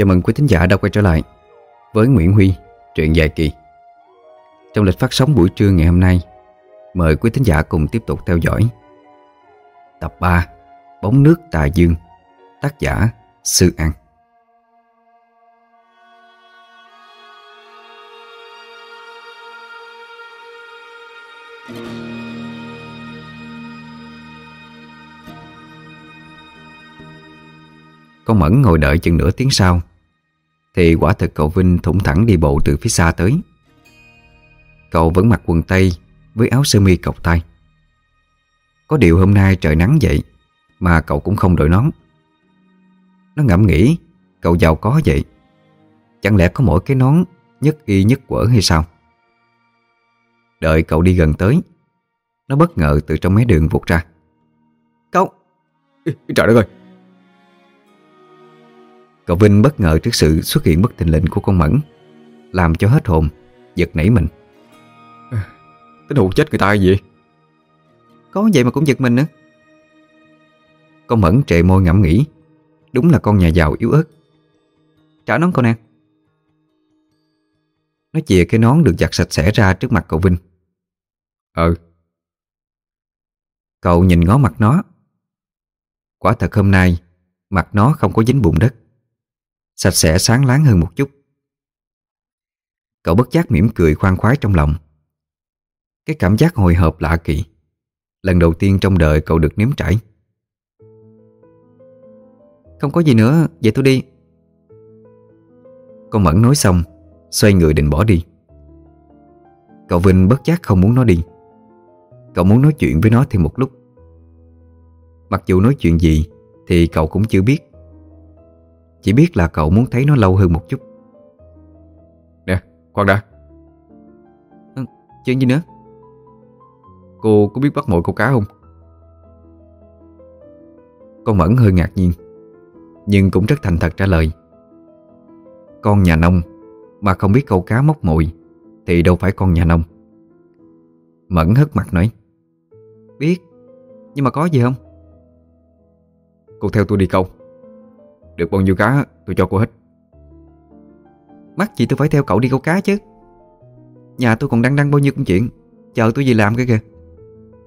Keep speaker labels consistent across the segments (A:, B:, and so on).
A: Chào mừng quý thính giả đã quay trở lại với Nguyễn Huy, truyện dài kỳ. Trong lịch phát sóng buổi trưa ngày hôm nay, mời quý thính giả cùng tiếp tục theo dõi tập 3 Bóng nước tà dương, tác giả Sư An. Con Mẫn ngồi đợi chừng nửa tiếng sau thì quả thực cậu Vinh thủng thẳng đi bộ từ phía xa tới. Cậu vẫn mặc quần tây Với áo sơ mi cộc tay Có điều hôm nay trời nắng vậy Mà cậu cũng không đội nón. Nó ngẫm nghĩ, Cậu giàu có vậy. Chẳng lẽ có mỗi cái nón Nhất y nhất quở hay sao? Đợi cậu đi gần tới, Nó bất ngờ từ trong mé đường vụt ra.
B: Cậu! Trời đất ơi!
A: Cậu Vinh bất ngờ trước sự xuất hiện bất thình lình của con Mẫn Làm cho hết hồn Giật nảy mình.
B: Tính hụt chết người ta gì?
A: Có vậy mà cũng giật mình nữa. Con Mẫn trệ môi ngẫm nghĩ Đúng là con nhà giàu yếu ớt. Trả nón con nè Nó chìa cái nón được giặt sạch sẽ ra trước mặt cậu Vinh.
B: Ừ.
A: Cậu nhìn ngó mặt nó. Quả thật hôm nay Mặt nó không có dính bùn đất Sạch sẽ sáng láng hơn một chút. Cậu bất giác mỉm cười khoan khoái trong lòng. Cái cảm giác hồi hộp lạ kỳ. Lần đầu tiên trong đời cậu được nếm trải. Không có gì nữa Vậy tôi đi. Con Mẫn nói xong, Xoay người định bỏ đi. Cậu Vinh bất giác không muốn nó đi. Cậu muốn nói chuyện với nó thêm một lúc. Mặc dù nói chuyện gì Thì cậu cũng chưa biết. Chỉ biết là cậu muốn thấy nó lâu hơn một chút.
B: Nè khoan đã.
A: Ừ, Chuyện gì nữa?
B: Cô có biết bắt mồi câu cá không?
A: Con Mẫn hơi ngạc nhiên Nhưng cũng rất thành thật trả lời. Con nhà nông Mà không biết câu cá móc mồi Thì đâu phải con nhà nông. Mẫn hất mặt nói Biết Nhưng mà có gì không?
B: Cô theo tôi đi câu được bao nhiêu cá, tôi cho cô hết.
A: Mắc gì tôi phải theo cậu đi câu cá chứ? Nhà tôi còn đang đăng bao nhiêu công chuyện, Chờ tôi gì làm cái kìa.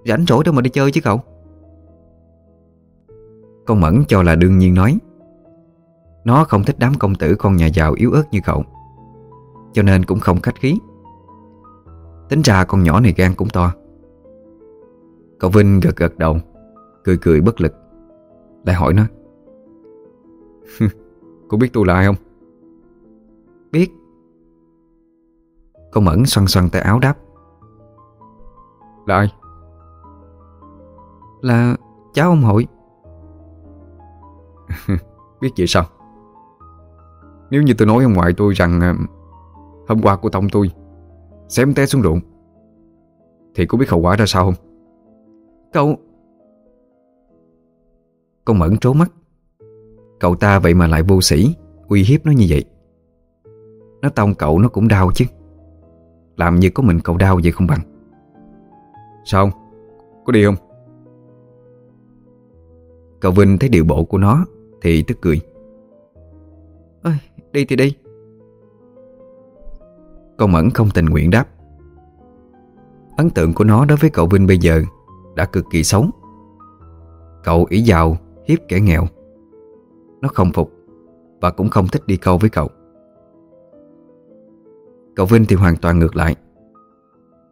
A: Rảnh rỗi đâu mà đi chơi chứ cậu. Con Mẫn cho là đương nhiên nói. Nó không thích đám công tử con nhà giàu yếu ớt như cậu, Cho nên cũng không khách khí. Tính ra con nhỏ này gan cũng to. Cậu Vinh gật gật đầu, Cười cười bất lực, Lại hỏi nó.
B: Cô biết tôi là ai không?
A: Biết. Con Mẫn xoăn xoăn tay áo đáp.
B: Là ai?
A: Là cháu ông hội.
B: Biết vậy sao? Nếu như tôi nói ông ngoại tôi rằng à, Hôm qua cô Tông tôi Xém té xuống ruộng Thì có biết hậu quả ra sao không?
A: Cậu Con Mẫn trố mắt Cậu ta vậy mà lại vô sĩ Uy hiếp nó như vậy. Nó tông cậu nó cũng đau chứ. Làm như có mình cậu đau vậy không bằng.
B: Sao không? Có đi không?
A: Cậu Vinh thấy điệu bộ của nó Thì tức cười. Ôi, Đi thì đi. Con Mẫn không tình nguyện đáp. Ấn tượng của nó đối với cậu Vinh bây giờ Đã cực kỳ xấu. Cậu ý giàu hiếp kẻ nghèo Nó không phục Và cũng không thích đi câu với cậu. Cậu Vinh thì hoàn toàn ngược lại.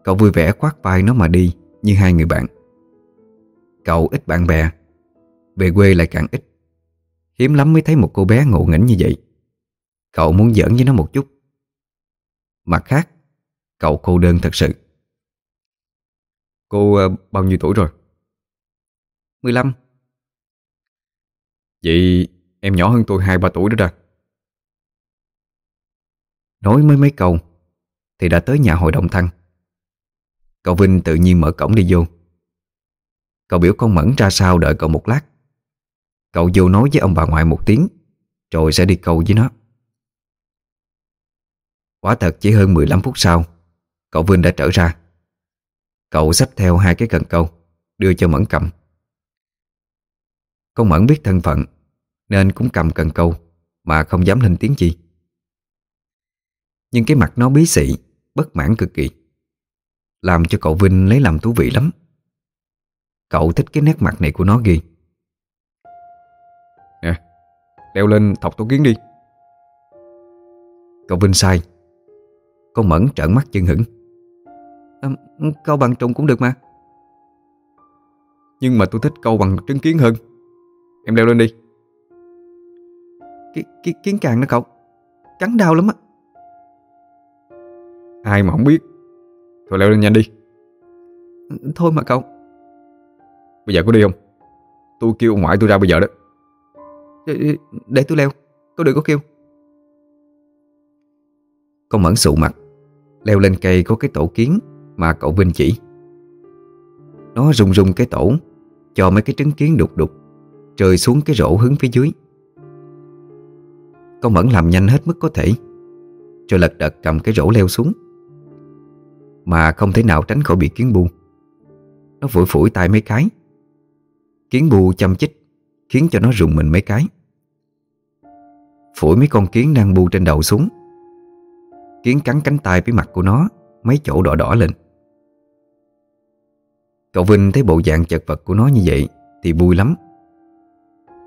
A: Cậu vui vẻ khoát vai nó mà đi Như hai người bạn. Cậu ít bạn bè Về quê lại càng ít. Hiếm lắm mới thấy một cô bé ngộ nghĩnh như vậy. Cậu muốn giỡn với nó một chút. Mặt khác Cậu cô đơn thật sự.
B: Cô uh, bao nhiêu tuổi rồi?
A: 15
B: Vậy em nhỏ hơn tôi 2-3 tuổi đó ra
A: Nói mới mấy câu, Thì đã tới nhà hội đồng thăng. Cậu Vinh tự nhiên mở cổng đi vô. Cậu biểu con Mẫn ra sau đợi cậu một lát. Cậu vô nói với ông bà ngoại một tiếng, Rồi sẽ đi câu với nó. Quả thật chỉ hơn 15 phút sau, Cậu Vinh đã trở ra. Cậu xách theo hai cái cần câu, Đưa cho Mẫn cầm. Con Mẫn biết thân phận nên cũng cầm cần câu Mà không dám lên tiếng chi. Nhưng cái mặt nó bí xị Bất mãn cực kỳ Làm cho cậu Vinh lấy làm thú vị lắm. Cậu thích cái nét mặt này của nó ghê.
B: Nè Leo lên thọc tổ kiến đi.
A: Cậu Vinh sai. Con Mẫn trợn mắt chân hững. À, Câu bằng trùng cũng được mà.
B: Nhưng mà tôi thích câu bằng trứng kiến hơn. Em leo lên đi
A: Ki, ki, Kiến càng đó cậu. Cắn đau lắm á.
B: Ai mà không biết. Thôi leo lên nhanh đi.
A: Thôi mà cậu.
B: Bây giờ có đi không? Tôi kêu ông ngoại tôi ra bây giờ đó.
A: Để, để tôi leo. Có đừng có kêu. Con mẫn sụ mặt. Leo lên cây có cái tổ kiến Mà cậu Vinh chỉ. Nó rung rung cái tổ Cho mấy cái trứng kiến đục đục Rơi xuống cái rổ hướng phía dưới con mẫn làm nhanh hết mức có thể. Rồi lật đật cầm cái rổ leo xuống. Mà không thể nào tránh khỏi bị kiến bu Nó phủi phủi tay mấy cái. Kiến bu chăm chích, Khiến cho nó rùng mình mấy cái. Phủi mấy con kiến đang bu trên đầu xuống. Kiến cắn cánh tay với mặt của nó, Mấy chỗ đỏ đỏ lên. Cậu Vinh thấy bộ dạng chật vật của nó như vậy Thì vui lắm.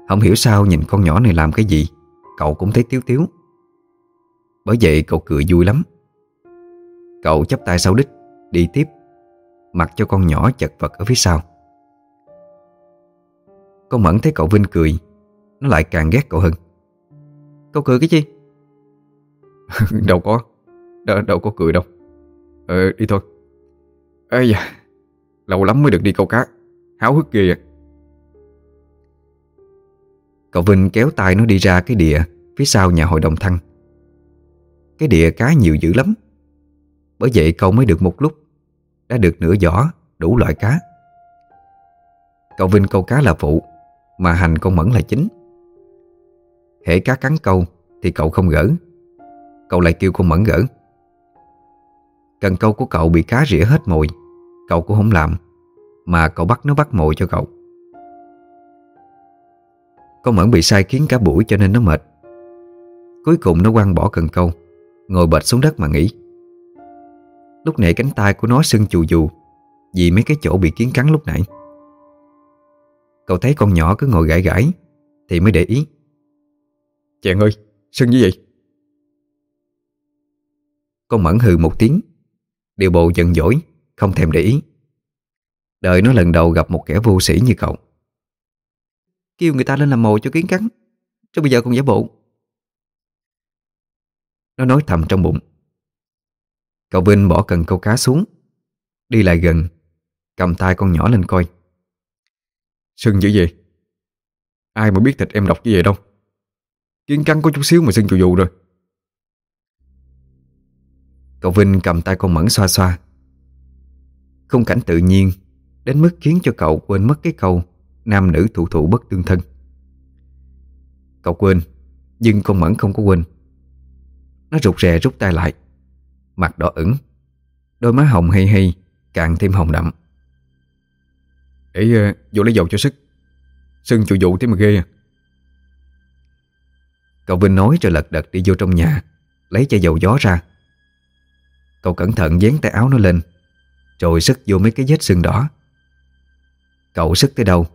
A: Không hiểu sao nhìn con nhỏ này làm cái gì. Cậu cũng thấy tiếu tiếu. Bởi vậy cậu cười vui lắm. Cậu chắp tay sau đích Đi tiếp Mặc cho con nhỏ chật vật ở phía sau. Con Mẫn thấy cậu Vinh cười Nó lại càng ghét cậu hơn. Cậu cười cái chi
B: Đâu có đâu, đâu có cười đâu. Ờ đi thôi. Ê da Lâu lắm mới được đi câu cá. Háo hức ghê à.
A: Cậu Vinh kéo tay nó đi ra cái địa Phía sau nhà hội đồng thăng. Cái địa cá nhiều dữ lắm. Bởi vậy cậu mới được một lúc. Đã được nửa giỏ, Đủ loại cá. Cậu Vinh câu cá là phụ, Mà hành con mẫn là chính. Hễ cá cắn câu Thì cậu không gỡ. Cậu lại kêu con mẫn gỡ. Cần câu của cậu bị cá rỉa hết mồi, Cậu cũng không làm, Mà cậu bắt nó bắt mồi cho cậu. Con mẫn bị sai khiến cả buổi cho nên nó mệt. Cuối cùng nó quăng bỏ cần câu Ngồi bệt xuống đất mà nghỉ. Lúc nãy cánh tay của nó sưng chù dù Vì mấy cái chỗ bị kiến cắn lúc nãy. Cậu thấy con nhỏ cứ ngồi gãi gãi Thì mới để ý.
B: Chàng ơi, sưng như vậy?
A: Con mẫn hừ một tiếng Điều bộ giận dỗi Không thèm để ý. Đợi nó lần đầu gặp một kẻ vô sĩ như cậu Kêu người ta lên làm mồi cho kiến cắn. Cho bây giờ còn giả bộ. Nó nói thầm trong bụng. Cậu Vinh bỏ cần câu cá xuống. Đi lại gần, Cầm tay con nhỏ lên coi.
B: Sưng dữ vậy? Ai mà biết thịt em độc như vậy đâu. Kiến cắn có chút xíu mà sưng chù dù rồi.
A: Cậu Vinh cầm tay con Mẫn xoa xoa. Khung cảnh tự nhiên Đến mức khiến cho cậu quên mất cái câu Nam nữ thụ thụ bất tương thân. Cậu quên Nhưng con Mẫn không có quên. Nó rụt rè rút tay lại Mặt đỏ ửng Đôi má hồng hay hay Càng thêm hồng đậm.
B: Để uh, vô lấy dầu cho sức Sưng chủ dụ thế mà ghê à.
A: Cậu Vinh nói rồi lật đật đi vô trong nhà Lấy chai dầu gió ra. Cậu cẩn thận dán tay áo nó lên Rồi sức vô mấy cái vết sưng đỏ. Cậu sức tới đâu?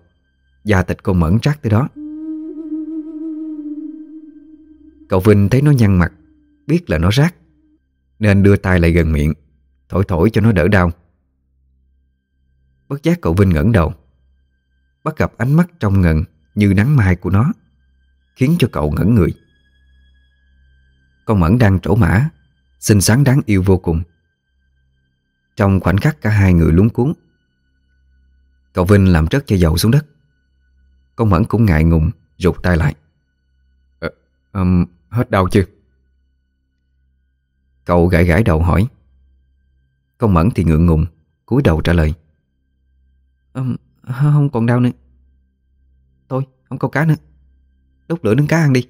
A: Da thịt con mẫn rác tới đó. Cậu Vinh thấy nó nhăn mặt, Biết là nó rác, Nên đưa tay lại gần miệng, Thổi thổi cho nó đỡ đau. Bất giác cậu Vinh ngẩng đầu, Bắt gặp ánh mắt trong ngần Như nắng mai của nó, Khiến cho cậu ngẩn người. Con Mẫn đang trổ mã, Xinh xắn đáng yêu vô cùng. Trong khoảnh khắc cả hai người lúng cuốn, Cậu Vinh làm rớt chai dầu xuống đất. Con Mẫn cũng ngại ngùng Rụt tay lại.
B: À, um, Hết đau chưa?
A: Cậu gãi gãi đầu hỏi. Con Mẫn thì ngượng ngùng cúi đầu trả lời. Um, Không còn đau nữa. Thôi không câu cá nữa. Đốt lửa nướng cá ăn đi.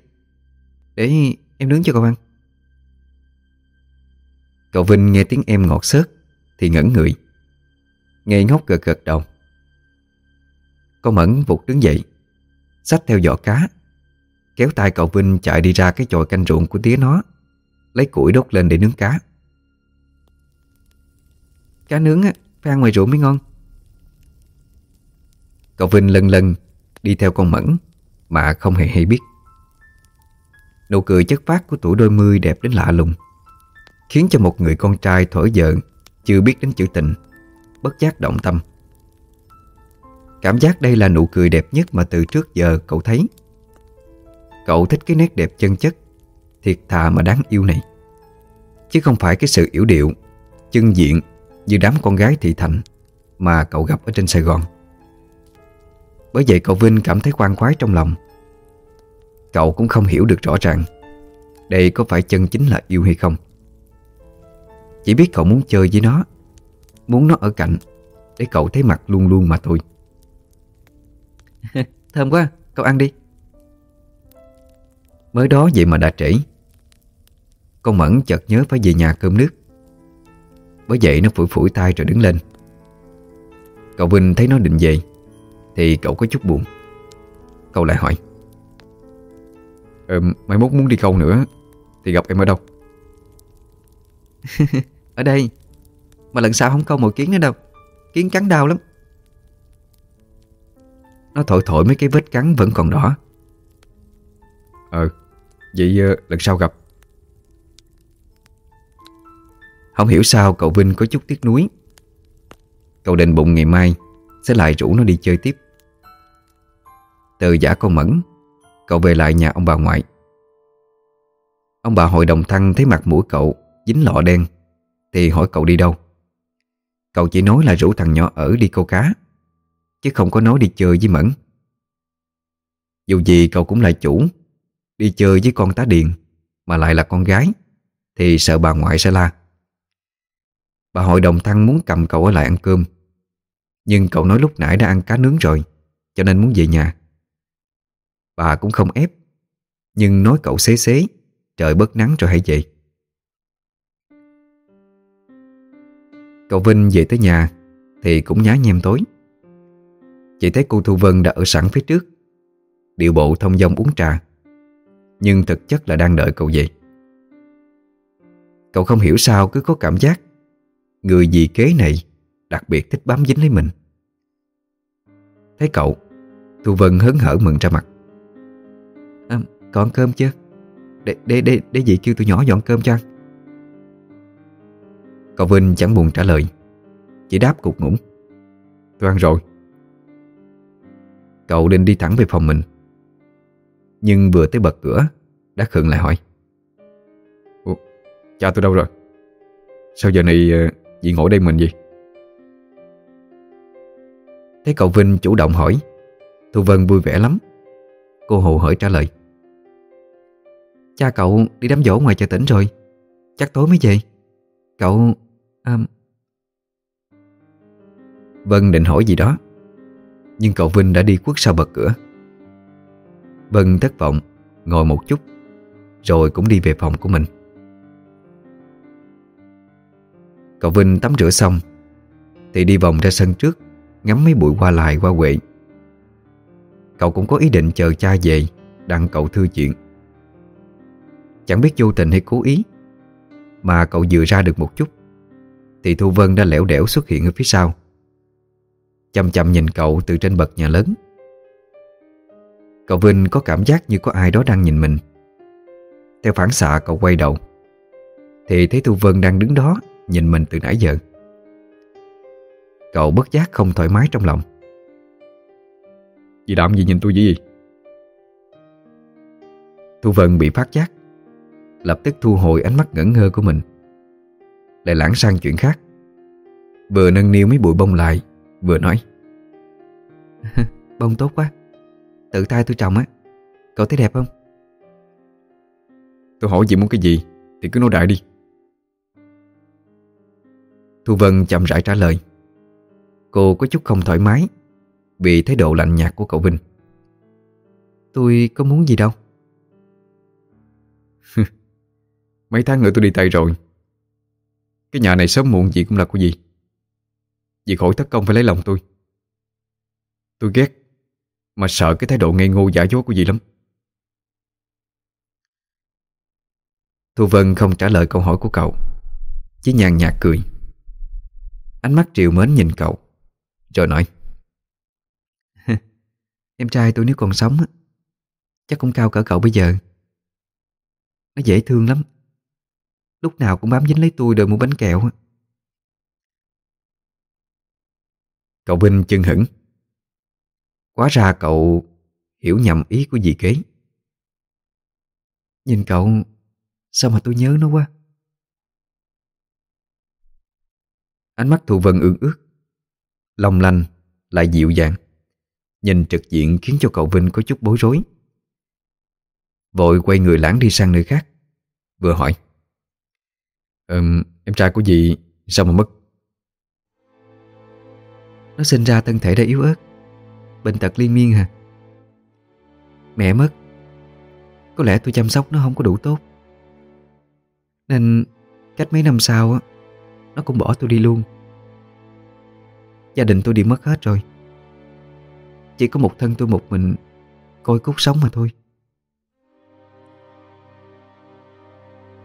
A: Để em nướng cho cậu ăn. Cậu Vinh nghe tiếng em ngọt xớt Thì ngẩn người. Ngây ngốc gật gật đầu. Con Mẫn vụt đứng dậy. Xách theo giỏ cá. Kéo tay cậu Vinh chạy đi ra cái chòi canh ruộng của tía nó. Lấy củi đốt lên để nướng cá. Cá nướng á, phải ăn ngoài ruộng mới ngon. Cậu Vinh lần lần đi theo con Mẫn Mà không hề hay biết. Nụ cười chất phát của tuổi đôi mươi đẹp đến lạ lùng Khiến cho một người con trai thổi giận, Chưa biết đến chữ tình Bất giác động tâm. Cảm giác đây là nụ cười đẹp nhất mà từ trước giờ cậu thấy. Cậu thích cái nét đẹp chân chất, Thiệt thà mà đáng yêu này. Chứ không phải cái sự yếu điệu, Chân diện Như đám con gái thị thành Mà cậu gặp ở trên Sài Gòn. Bởi vậy cậu Vinh cảm thấy khoan khoái trong lòng. Cậu cũng không hiểu được rõ ràng Đây có phải chân chính là yêu hay không. Chỉ biết cậu muốn chơi với nó, Muốn nó ở cạnh Để cậu thấy mặt luôn luôn mà thôi. Thơm quá, cậu ăn đi. Mới đó vậy mà đã trễ. Con Mẫn chợt nhớ phải về nhà cơm nước. Bởi vậy nó phủi phủi tay rồi đứng lên. Cậu Vinh thấy nó định về Thì cậu có chút buồn. Cậu lại hỏi
B: ờ, Mai mốt muốn đi câu nữa Thì gặp em ở đâu?
A: Ở đây Mà lần sau không câu một kiến nữa đâu. Kiến cắn đau lắm. Nó thổi thổi mấy cái vết cắn vẫn còn đỏ
B: Ờ Vậy uh, lần sau gặp.
A: Không hiểu sao cậu Vinh có chút tiếc nuối. Cậu định bụng ngày mai Sẽ lại rủ nó đi chơi tiếp. Từ giả con mẫn Cậu về lại nhà ông bà ngoại. Ông bà hội đồng thăng thấy mặt mũi cậu Dính lọ đen Thì hỏi cậu đi đâu. Cậu chỉ nói là rủ thằng nhỏ ở đi câu cá Chứ không có nói đi chơi với Mẫn. Dù gì cậu cũng là chủ, Đi chơi với con tá điền, Mà lại là con gái, Thì sợ bà ngoại sẽ la. Bà hội đồng thăng muốn cầm cậu ở lại ăn cơm. Nhưng cậu nói lúc nãy đã ăn cá nướng rồi, Cho nên muốn về nhà. Bà cũng không ép, Nhưng nói cậu xế xế, Trời bớt nắng rồi hãy về. Cậu Vinh về tới nhà Thì cũng nhá nhem tối. Chỉ thấy cô Thu Vân đã ở sẵn phía trước. Điệu bộ thông dong uống trà. Nhưng thực chất là đang đợi cậu về. Cậu không hiểu sao cứ có cảm giác Người dì kế này Đặc biệt thích bám dính lấy mình. Thấy cậu Thu Vân hớn hở mừng ra mặt. Ờ, à, Còn cơm chưa? Để, để, để, để dì kêu tụi nhỏ dọn cơm cho ăn. Cậu Vinh chẳng buồn trả lời Chỉ đáp cục ngủng
B: Tôi ăn rồi.
A: Cậu định đi thẳng về phòng mình. Nhưng vừa tới bật cửa Đã khựng lại hỏi.
B: Ủa, Cha tôi đâu rồi? Sao giờ này ờ, dì ngồi đây mình gì
A: Thấy cậu Vinh chủ động hỏi Thu Vân vui vẻ lắm. Cô hồ hởi trả lời. Cha cậu đi đám dỗ ngoài chợ tỉnh rồi. Chắc tối mới về. Cậu... À... Vân định hỏi gì đó. Nhưng cậu Vinh đã đi quất sau bật cửa. Vân thất vọng, Ngồi một chút, Rồi cũng đi về phòng của mình. Cậu Vinh tắm rửa xong, Thì đi vòng ra sân trước, Ngắm mấy bụi hoa lại qua quệ Cậu cũng có ý định chờ cha về, Đặng cậu thư chuyện. Chẳng biết vô tình hay cố ý, Mà cậu vừa ra được một chút, Thì Thu Vân đã lẻo đẻo xuất hiện ở phía sau. Chậm chậm nhìn cậu từ trên bậc nhà lớn. Cậu Vinh có cảm giác như có ai đó đang nhìn mình. Theo phản xạ, cậu quay đầu. Thì thấy Thu Vân đang đứng đó, Nhìn mình từ nãy giờ. Cậu bất giác không thoải mái trong lòng.
B: Dì Đạm gì nhìn tôi gì
A: Thu Vân bị phát giác, Lập tức thu hồi ánh mắt ngẩn ngơ của mình, Lại lãng sang chuyện khác. Vừa nâng niu mấy bụi bông lại Vừa nói. Bông tốt quá. Tự tay tôi trồng á. Cậu thấy đẹp không?
B: Tôi hỏi chị muốn cái gì Thì cứ nói đại đi.
A: Thu Vân chậm rãi trả lời. Cô có chút không thoải mái Vì thái độ lạnh nhạt của cậu Vinh. Tôi có muốn gì đâu.
B: Mấy tháng nữa tôi đi Tây rồi. Cái nhà này sớm muộn gì cũng là của gì vì khỏi thất công phải lấy lòng tôi. Tôi ghét Mà sợ cái thái độ ngây ngô giả dối của dì lắm.
A: Thu Vân không trả lời câu hỏi của cậu, Chỉ nhàn nhạt cười. Ánh mắt triều mến nhìn cậu, Rồi nói, Em trai tôi nếu còn sống Chắc cũng cao cỡ cậu bây giờ. Nó dễ thương lắm. Lúc nào cũng bám dính lấy tôi đợi mua bánh kẹo Cậu Vinh chân hững Quá ra cậu hiểu nhầm ý của dì kế. Nhìn cậu Sao mà tôi nhớ nó quá? Ánh mắt Thu Vân ương ước Long lanh Lại dịu dàng. Nhìn trực diện khiến cho cậu Vinh có chút bối rối. Vội quay người lãng đi sang nơi khác Vừa hỏi. Um, Em trai của dì sao mà mất nó sinh ra thân thể đã yếu ớt. Bệnh tật liên miên hả? Mẹ mất. Có lẽ tôi chăm sóc nó không có đủ tốt. Nên cách mấy năm sau á, Nó cũng bỏ tôi đi luôn. Gia đình tôi đi mất hết rồi. Chỉ có một thân tôi một mình Coi cút sống mà thôi.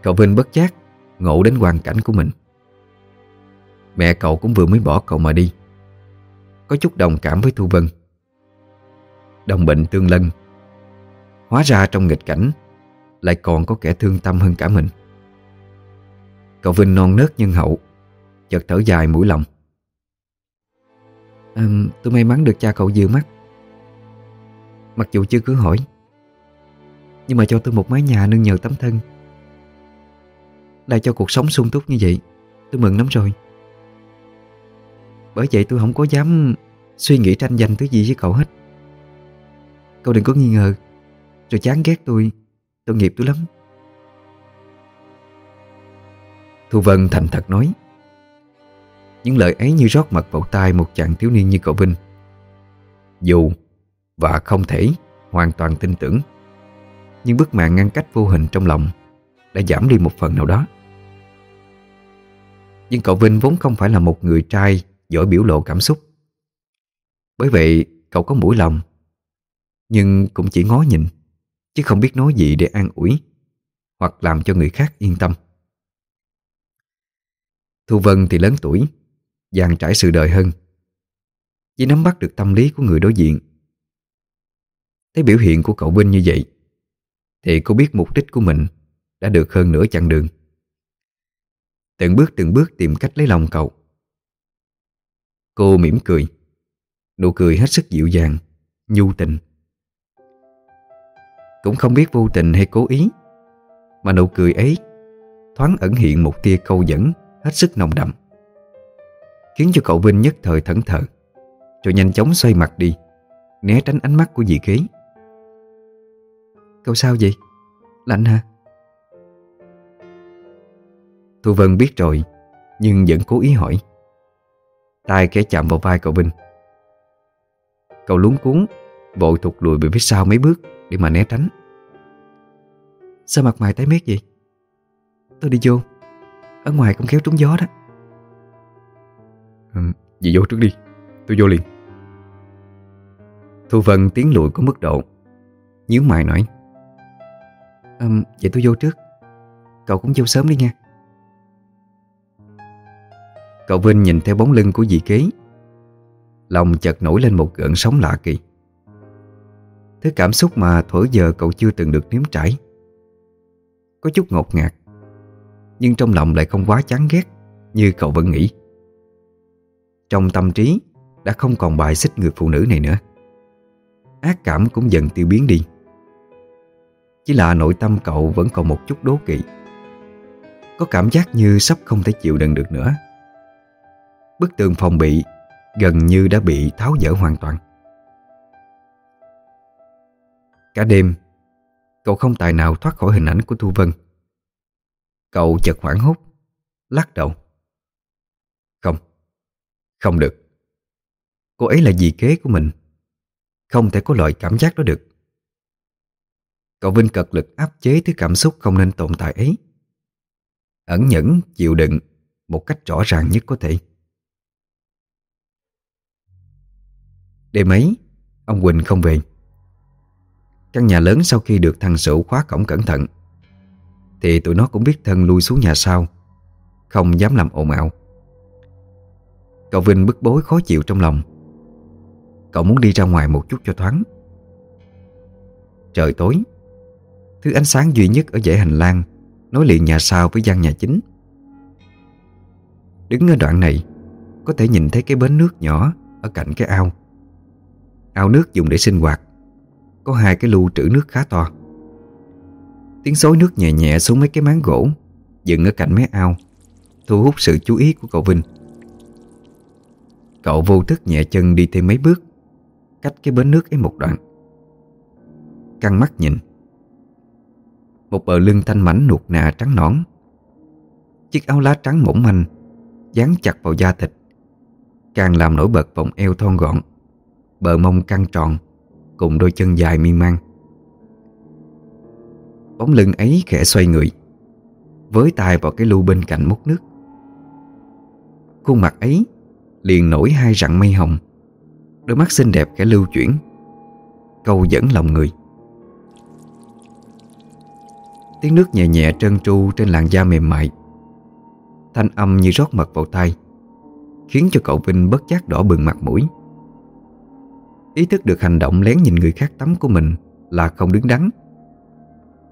A: Cậu Vinh bất giác Ngộ đến hoàn cảnh của mình. Mẹ cậu cũng vừa mới bỏ cậu mà đi. Có chút đồng cảm với Thu Vân. Đồng bệnh tương lân Hóa ra trong nghịch cảnh Lại còn có kẻ thương tâm hơn cả mình. Cậu Vinh non nớt nhân hậu Chợt thở dài mũi lòng. À, Tôi may mắn được cha cậu dừa mắt. Mặc dù chưa cứ hỏi Nhưng mà cho tôi một mái nhà nương nhờ tấm thân. Lại cho cuộc sống sung túc như vậy Tôi mừng lắm rồi. Bởi vậy tôi không có dám Suy nghĩ tranh giành thứ gì với cậu hết. Cậu đừng có nghi ngờ. Rồi chán ghét tôi. Tôi nghiệp tôi lắm. Thu Vân thành thật nói, Những lời ấy như rót mật vào tai Một chàng thiếu niên như cậu Vinh. Dù Và không thể hoàn toàn tin tưởng, Nhưng bức màn ngăn cách vô hình trong lòng Đã giảm đi một phần nào đó. Nhưng cậu Vinh vốn không phải là một người trai Giỏi biểu lộ cảm xúc. Bởi vậy, cậu có mũi lòng, nhưng cũng chỉ ngó nhìn, Chứ không biết nói gì để an ủi Hoặc làm cho người khác yên tâm. Thu Vân thì lớn tuổi, dàn trải sự đời hơn, Chỉ nắm bắt được tâm lý của người đối diện. Thấy biểu hiện của cậu Vinh như vậy, Thì cô biết mục đích của mình Đã được hơn nửa chặng đường. Từng bước từng bước tìm cách lấy lòng cậu. Cô mỉm cười Nụ cười hết sức dịu dàng, Nhu tình cũng không biết vô tình hay cố ý, Mà nụ cười ấy Thoáng ẩn hiện một tia câu dẫn Hết sức nồng đậm, Khiến cho cậu Vinh nhất thời thẫn thờ, Rồi nhanh chóng xoay mặt đi, Né tránh ánh mắt của dì kế Cậu sao vậy? Lạnh hả? Thu Vân biết rồi, Nhưng vẫn cố ý hỏi tay kẻ chạm vào vai cậu Vinh. Cậu lúng cuốn Vội thụt lùi về phía sau mấy bước Để mà né tránh. Sao mặt mày tái mét vậy? Tôi đi vô Ở ngoài cũng kéo trúng gió đó.
B: Ừ, Dì vô trước đi Tôi vô liền.
A: Thu Vân tiến lùi có mức độ Nhíu mày nói à, Vậy tôi vô trước Cậu cũng vô sớm đi nha Cậu Vinh nhìn theo bóng lưng của dì kế. Lòng chợt nổi lên một gợn sóng lạ kỳ. Thứ cảm xúc mà thuở giờ cậu chưa từng được nếm trải. Có chút ngột ngạt, Nhưng trong lòng lại không quá chán ghét Như cậu vẫn nghĩ. Trong tâm trí Đã không còn bài xích người phụ nữ này nữa. Ác cảm cũng dần tiêu biến đi. Chỉ là nội tâm cậu vẫn còn một chút đố kỵ. Có cảm giác như sắp không thể chịu đựng được nữa. Bức tường phòng bị Gần như đã bị tháo dỡ hoàn toàn. Cả đêm, Cậu không tài nào thoát khỏi hình ảnh của Thu Vân. Cậu chợt hoảng hốt, Lắc đầu. Không Không được. Cô ấy là dì kế của mình. Không thể có loại cảm giác đó được. Cậu Vinh cật lực áp chế thứ cảm xúc không nên tồn tại ấy. Ẩn nhẫn chịu đựng Một cách rõ ràng nhất có thể. Đêm ấy, Ông Quỳnh không về. Căn nhà lớn sau khi được thằng Sửu khóa cổng cẩn thận, Thì tụi nó cũng biết thân lui xuống nhà sau, Không dám làm ồn ào. Cậu Vinh bức bối khó chịu trong lòng. Cậu muốn đi ra ngoài một chút cho thoáng. Trời tối, Thứ ánh sáng duy nhất ở dãy hành lang Nối liền nhà sau với gian nhà chính. Đứng ở đoạn này, Có thể nhìn thấy cái bến nước nhỏ Ở cạnh cái ao. Ao nước dùng để sinh hoạt. Có hai cái lưu trữ nước khá to. Tiếng xối nước nhẹ nhẹ xuống mấy cái máng gỗ, Dựng ở cạnh mé ao, Thu hút sự chú ý của cậu Vinh. Cậu vô thức nhẹ chân đi thêm mấy bước, Cách cái bến nước ấy một đoạn. Căng mắt nhìn. Một bờ lưng thanh mảnh nuột nà trắng nõn. Chiếc áo lá trắng mỏng manh, Dán chặt vào da thịt, Càng làm nổi bật vòng eo thon gọn. Bờ mông căng tròn, Cùng đôi chân dài miên man. Bóng lưng ấy khẽ xoay người, Với tay vào cái lu bên cạnh múc nước. Khuôn mặt ấy Liền nổi hai rặng mây hồng, Đôi mắt xinh đẹp khẽ lưu chuyển, Câu dẫn lòng người. Tiếng nước nhẹ nhẹ trơn tru trên làn da mềm mại, Thanh âm như rót mật vào tay Khiến cho cậu Vinh bất giác đỏ bừng mặt mũi. Ý thức được hành động lén nhìn người khác tắm của mình Là không đứng đắn.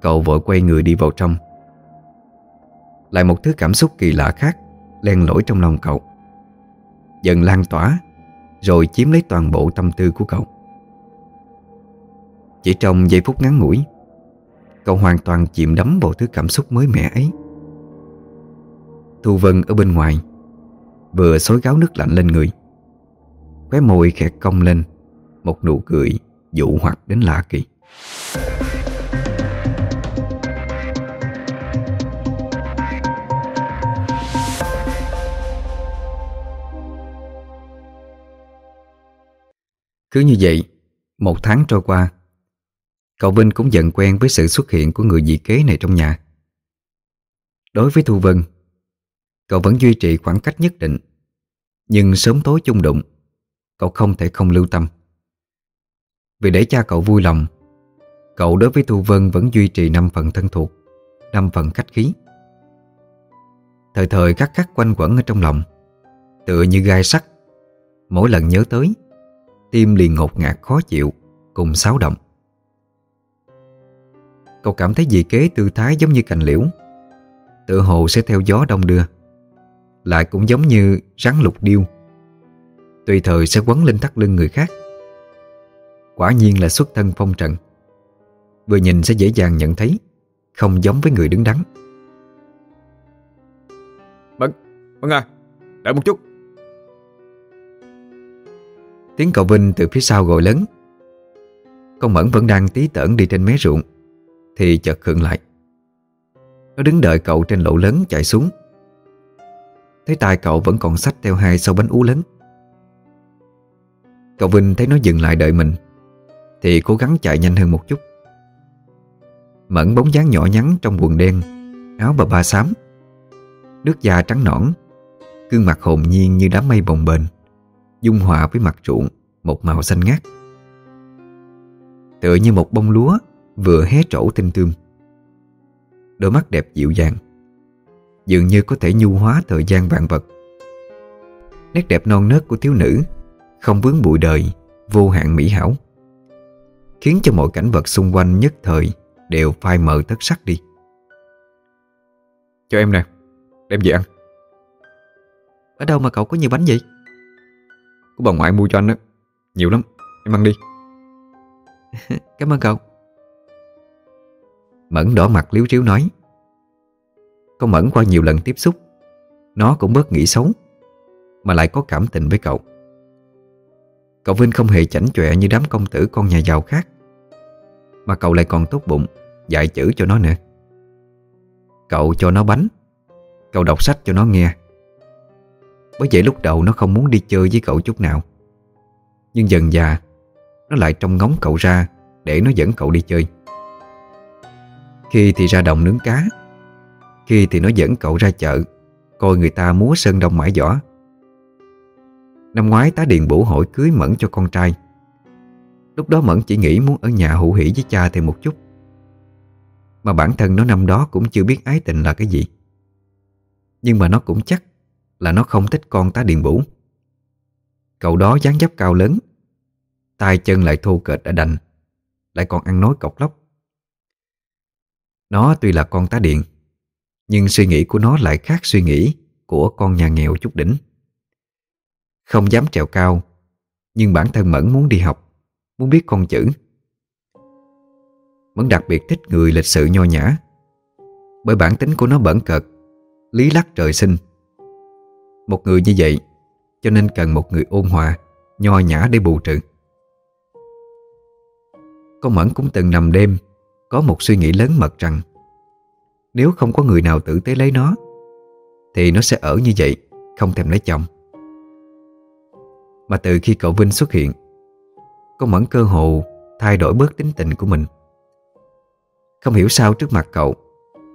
A: Cậu vội quay người đi vào trong. Lại một thứ cảm xúc kỳ lạ khác Len lỏi trong lòng cậu. Dần lan tỏa, Rồi chiếm lấy toàn bộ tâm tư của cậu. Chỉ trong giây phút ngắn ngủi, Cậu hoàn toàn chìm đắm vào thứ cảm xúc mới mẻ ấy. Thu Vân ở bên ngoài, Vừa xối gáo nước lạnh lên người, Khóe môi khẽ cong lên. Một nụ cười dụ hoặc đến lạ kỳ. Cứ như vậy, Một tháng trôi qua, Cậu Vinh cũng dần quen với sự xuất hiện Của người dị kế này trong nhà. Đối với Thu Vân, Cậu vẫn duy trì khoảng cách nhất định, Nhưng sớm tối chung đụng, Cậu không thể không lưu tâm. Vì để cha cậu vui lòng. Cậu đối với Thu Vân vẫn duy trì năm phần thân thuộc, năm phần khách khí. Thời thời khắc khắc quanh quẩn ở trong lòng, Tựa như gai sắt. Mỗi lần nhớ tới, Tim liền ngột ngạt khó chịu, Cùng xáo động. Cậu cảm thấy dị kế tư thái giống như cành liễu. Tựa hồ sẽ theo gió đông đưa, Lại cũng giống như rắn lục điêu. Tùy thời sẽ quấn lên thắt lưng người khác. Quả nhiên là xuất thân phong trần. Vừa nhìn sẽ dễ dàng nhận thấy Không giống với người đứng đắn.
B: Bân, Bân à, đợi một chút.
A: Tiếng cậu Vinh từ phía sau gọi lớn. Con Mẫn vẫn đang tí tởn đi trên mé ruộng Thì chợt khựng lại. Nó đứng đợi cậu trên lỗ lớn chạy xuống. Thấy tay cậu vẫn còn xách theo hai sâu bánh ú lớn. Cậu Vinh thấy nó dừng lại đợi mình thì cố gắng chạy nhanh hơn một chút Mẫn bóng dáng nhỏ nhắn trong quần đen Áo bà ba xám Nước da trắng nõn Gương mặt hồn nhiên như đám mây bồng bềnh dung hòa với mặt ruộng một màu xanh ngát. Tựa như một bông lúa vừa hé trổ tinh tươm. Đôi mắt đẹp dịu dàng, dường như có thể nhu hóa thời gian vạn vật. Nét đẹp non nớt của thiếu nữ không vướng bụi đời, vô hạn mỹ hảo, khiến cho mọi cảnh vật xung quanh nhất thời đều phai mờ thất sắc đi.
B: Cho em nè, đem về ăn.
A: Ở đâu mà cậu có nhiều bánh vậy?
B: Của bà ngoại mua cho anh đó Nhiều lắm, em ăn đi
A: Cảm ơn cậu Mẫn đỏ mặt liếu riếu nói Con Mẫn qua nhiều lần tiếp xúc Nó cũng bớt nghĩ xấu Mà lại có cảm tình với cậu Cậu Vinh không hề chảnh chọe như đám công tử con nhà giàu khác mà cậu lại còn tốt bụng, Dạy chữ cho nó nữa. Cậu cho nó bánh, Cậu đọc sách cho nó nghe. Bởi vậy lúc đầu nó không muốn đi chơi với cậu chút nào. Nhưng dần dà, Nó lại trông ngóng cậu ra Để nó dẫn cậu đi chơi. Khi thì ra đồng nướng cá, Khi thì nó dẫn cậu ra chợ, Coi người ta múa sơn đông mãi giỏ. Năm ngoái tá điện bổ hội cưới Mẫn cho con trai. Lúc đó Mẫn chỉ nghĩ muốn ở nhà hữu hỷ với cha thêm một chút. Mà bản thân nó năm đó cũng chưa biết ái tình là cái gì. Nhưng mà nó cũng chắc Là nó không thích con tá điện bủ Cậu đó dáng dấp cao lớn, tay chân lại thô kệch đã đành, Lại còn ăn nói cọc lóc. Nó tuy là con tá điện Nhưng suy nghĩ của nó lại khác suy nghĩ Của con nhà nghèo chút đỉnh. Không dám trèo cao, Nhưng bản thân Mẫn muốn đi học. Muốn biết con chữ. Mẫn đặc biệt thích người lịch sự nho nhã. Bởi bản tính của nó bẩn cợt, Lý lắc trời sinh. Một người như vậy, Cho nên cần một người ôn hòa, Nho nhã để bù trừ. Con Mẫn cũng từng nằm đêm, Có một suy nghĩ lớn mật rằng, Nếu không có người nào tử tế lấy nó, Thì nó sẽ ở như vậy, Không thèm lấy chồng. Mà từ khi cậu Vinh xuất hiện con Mẫn cơ hồ thay đổi bớt tính tình của mình. Không hiểu sao trước mặt cậu,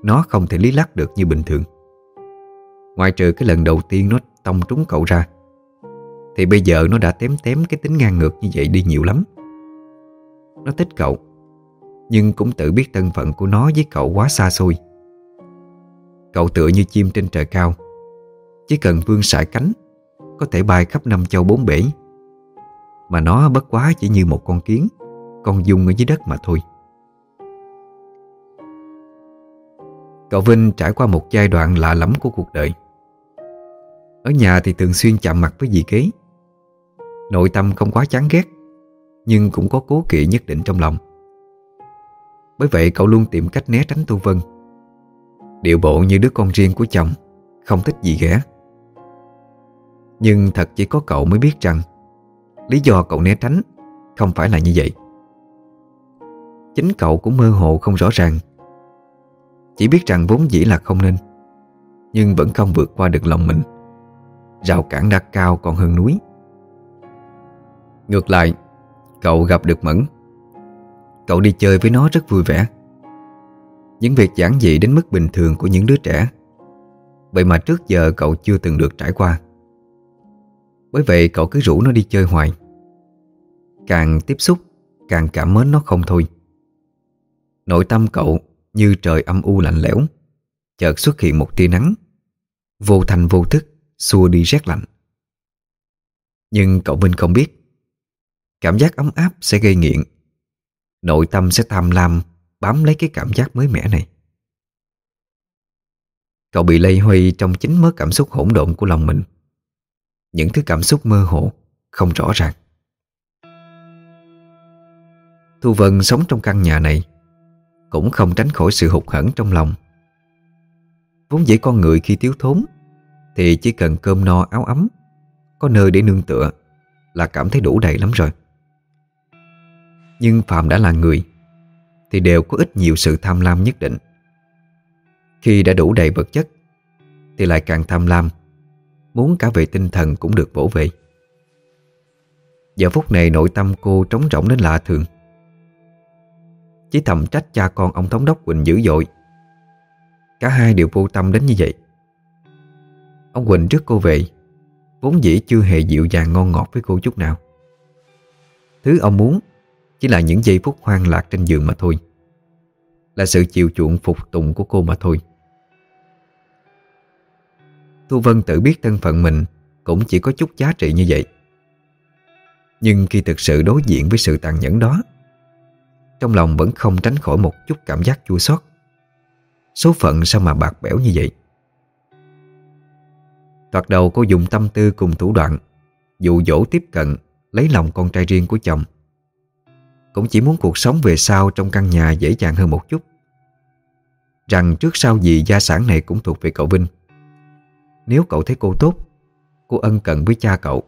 A: Nó không thể lý lắc được như bình thường. Ngoài trừ cái lần đầu tiên nó tông trúng cậu ra, Thì bây giờ nó đã tém tém cái tính ngang ngược như vậy đi nhiều lắm. Nó thích cậu, Nhưng cũng tự biết thân phận của nó với cậu quá xa xôi. Cậu tựa như chim trên trời cao, Chỉ cần vươn sải cánh, Có thể bay khắp năm châu bốn bể. Mà nó bất quá chỉ như một con kiến Con dung ở dưới đất mà thôi. Cậu Vinh trải qua một giai đoạn lạ lắm của cuộc đời. Ở nhà thì thường xuyên chạm mặt với dì kế. Nội tâm không quá chán ghét, Nhưng cũng có cố kỵ nhất định trong lòng. Bởi vậy cậu luôn tìm cách né tránh Tu Vân. Điệu bộ như đứa con riêng của chồng, Không thích gì ghẻ. Nhưng thật chỉ có cậu mới biết rằng Lý do cậu né tránh Không phải là như vậy. Chính cậu cũng mơ hồ không rõ ràng. Chỉ biết rằng vốn dĩ là không nên, Nhưng vẫn không vượt qua được lòng mình. Rào cản đã cao còn hơn núi. Ngược lại, Cậu gặp được Mẫn. Cậu đi chơi với nó rất vui vẻ. Những việc giản dị đến mức bình thường của những đứa trẻ. Vậy mà trước giờ cậu chưa từng được trải qua. Bởi vậy cậu cứ rủ nó đi chơi hoài. Càng tiếp xúc, Càng cảm mến nó không thôi. Nội tâm cậu như trời âm u lạnh lẽo, Chợt xuất hiện một tia nắng. Vô thành vô thức, xua đi rét lạnh. Nhưng cậu Vinh không biết, Cảm giác ấm áp sẽ gây nghiện. Nội tâm sẽ tham lam, Bám lấy cái cảm giác mới mẻ này. Cậu bị lây hoay trong chính mớ cảm xúc hỗn độn của lòng mình. Những thứ cảm xúc mơ hồ, Không rõ ràng. Thu Vân sống trong căn nhà này, Cũng không tránh khỏi sự hụt hẫng trong lòng. Vốn dĩ con người khi thiếu thốn, thì chỉ cần cơm no áo ấm, Có nơi để nương tựa, Là cảm thấy đủ đầy lắm rồi. Nhưng Phạm đã là người, Thì đều có ít nhiều sự tham lam nhất định. Khi đã đủ đầy vật chất, Thì lại càng tham lam Muốn cả về tinh thần cũng được bổ vệ Giờ phút này nội tâm cô trống rỗng đến lạ thường. Chỉ thầm trách cha con ông thống đốc Quỳnh dữ dội. Cả hai đều vô tâm đến như vậy. Ông Quỳnh trước cô về, Vốn dĩ chưa hề dịu dàng ngon ngọt với cô chút nào. Thứ ông muốn Chỉ là những giây phút hoang lạc trên giường mà thôi, Là sự chịu chuộng phục tùng của cô mà thôi. Thu Vân tự biết thân phận mình Cũng chỉ có chút giá trị như vậy. Nhưng khi thực sự đối diện với sự tàn nhẫn đó, Trong lòng vẫn không tránh khỏi một chút cảm giác chua xót. Số phận sao mà bạc bẽo như vậy? Thoạt đầu cô dùng tâm tư cùng thủ đoạn, Dụ dỗ tiếp cận, Lấy lòng con trai riêng của chồng. Cũng chỉ muốn cuộc sống về sau Trong căn nhà dễ dàng hơn một chút. Rằng trước sau gì gia sản này cũng thuộc về cậu Vinh. Nếu cậu thấy cô tốt, Cô ân cần với cha cậu,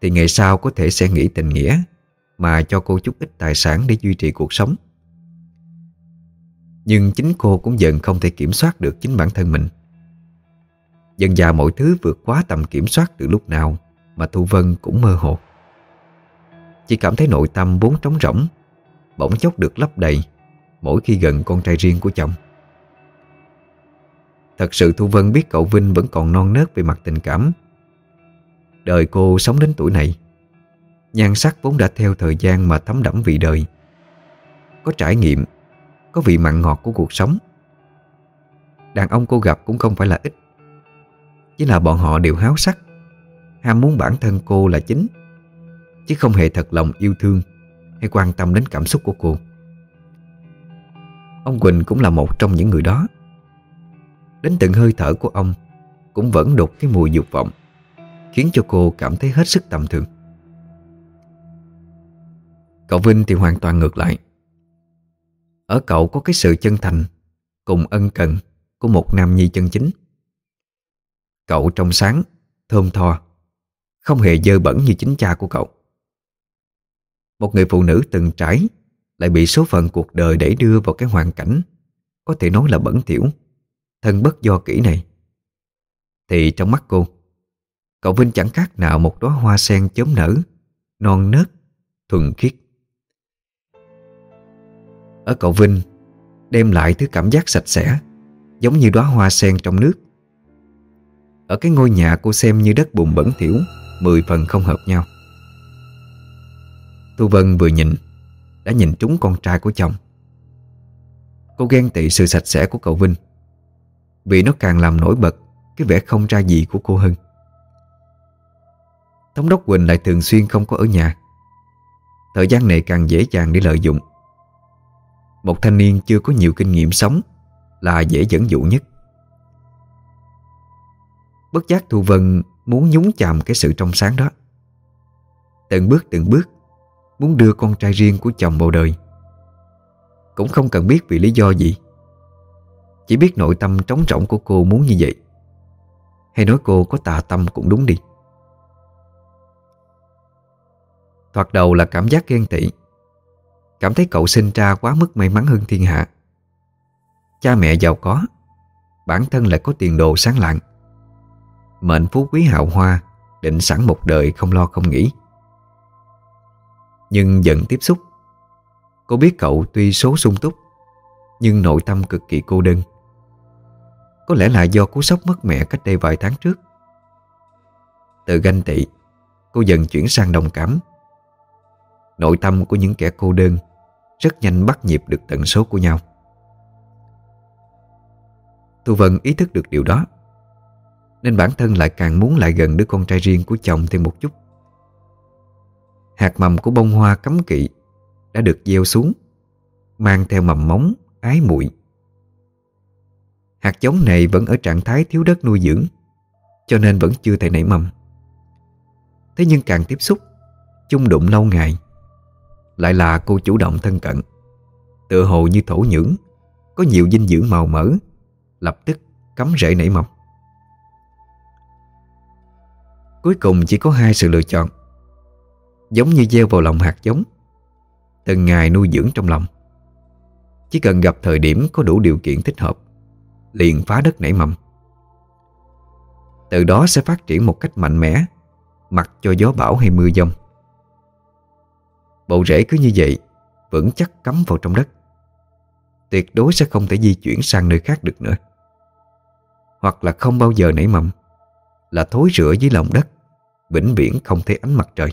A: Thì ngày sau có thể sẽ nghĩ tình nghĩa Mà cho cô chút ít tài sản Để duy trì cuộc sống. Nhưng chính cô cũng dần không thể kiểm soát được chính bản thân mình. Dần dà mọi thứ vượt quá tầm kiểm soát từ lúc nào Mà Thu Vân cũng mơ hồ. Chỉ cảm thấy nội tâm vốn trống rỗng, Bỗng chốc được lấp đầy Mỗi khi gần con trai riêng của chồng. Thật sự Thu Vân biết cậu Vinh vẫn còn non nớt về mặt tình cảm. Đời cô sống đến tuổi này, Nhan sắc vốn đã theo thời gian mà thấm đẫm vị đời. Có trải nghiệm, Có vị mặn ngọt của cuộc sống. Đàn ông cô gặp cũng không phải là ít. Chỉ là bọn họ đều háo sắc, Ham muốn bản thân cô là chính, Chứ không hề thật lòng yêu thương Hay quan tâm đến cảm xúc của cô. Ông Quỳnh cũng là một trong những người đó. Đến từng hơi thở của ông Cũng vẫn đục cái mùi dục vọng, Khiến cho cô cảm thấy hết sức tầm thường. Cậu Vinh thì hoàn toàn ngược lại. Ở cậu có cái sự chân thành Cùng ân cần Của một nam nhi chân chính. Cậu trong sáng, Thơm tho, Không hề dơ bẩn như chính cha của cậu. Một người phụ nữ từng trải Lại bị số phận cuộc đời đẩy đưa vào cái hoàn cảnh Có thể nói là bẩn thỉu. Thân bất do kỹ này. Thì trong mắt cô Cậu Vinh chẳng khác nào một đóa hoa sen chớm nở Non nớt, thuần khiết. Ở cậu Vinh Đem lại thứ cảm giác sạch sẽ Giống như đóa hoa sen trong nước. Ở cái ngôi nhà cô xem như đất bùn bẩn thiểu, Mười phần không hợp nhau. Tu Vân vừa nhìn Đã nhìn trúng con trai của chồng. Cô ghen tị sự sạch sẽ của cậu Vinh. Vì nó càng làm nổi bật Cái vẻ không ra gì của cô Hân Thống đốc Quỳnh lại thường xuyên không có ở nhà. Thời gian này càng dễ dàng để lợi dụng. Một thanh niên chưa có nhiều kinh nghiệm sống Là dễ dẫn dụ nhất. Bất giác Thu Vân muốn nhúng chạm cái sự trong sáng đó. Từng bước từng bước, Muốn đưa con trai riêng của chồng vào đời. Cũng không cần biết vì lý do gì. Chỉ biết nội tâm trống rỗng của cô muốn như vậy. Hay nói cô có tà tâm cũng đúng đi. Thoạt đầu là cảm giác ghen tị. Cảm thấy cậu sinh ra quá mức may mắn hơn thiên hạ. Cha mẹ giàu có. Bản thân lại có tiền đồ sáng lạng. Mệnh phú quý hạo hoa, Định sẵn một đời không lo không nghĩ. Nhưng dần tiếp xúc, Cô biết cậu tuy số sung túc, Nhưng nội tâm cực kỳ cô đơn. Có lẽ là do cú sốc mất mẹ cách đây vài tháng trước. Từ ganh tị Cô dần chuyển sang đồng cảm. Nội tâm của những kẻ cô đơn Rất nhanh bắt nhịp được tận số của nhau. Thu Vân ý thức được điều đó Nên bản thân lại càng muốn lại gần đứa con trai riêng của chồng thêm một chút. Hạt mầm của bông hoa cấm kỵ Đã được gieo xuống Mang theo mầm móng, ái muội. Hạt giống này vẫn ở trạng thái thiếu đất nuôi dưỡng, Cho nên vẫn chưa thể nảy mầm. Thế nhưng càng tiếp xúc, chung đụng lâu ngày, lại là cô chủ động thân cận. Tựa hồ như thổ nhưỡng, Có nhiều dinh dưỡng màu mỡ, Lập tức cắm rễ nảy mầm. Cuối cùng chỉ có hai sự lựa chọn, Giống như gieo vào lòng hạt giống, Từng ngày nuôi dưỡng trong lòng. Chỉ cần gặp thời điểm có đủ điều kiện thích hợp Liền phá đất nảy mầm. Từ đó sẽ phát triển một cách mạnh mẽ, Mặc cho gió bão hay mưa giông Bộ rễ cứ như vậy, Vững chắc cắm vào trong đất. Tuyệt đối sẽ không thể di chuyển sang nơi khác được nữa. Hoặc là không bao giờ nảy mầm, Là thối rữa dưới lòng đất, Vĩnh viễn không thấy ánh mặt trời.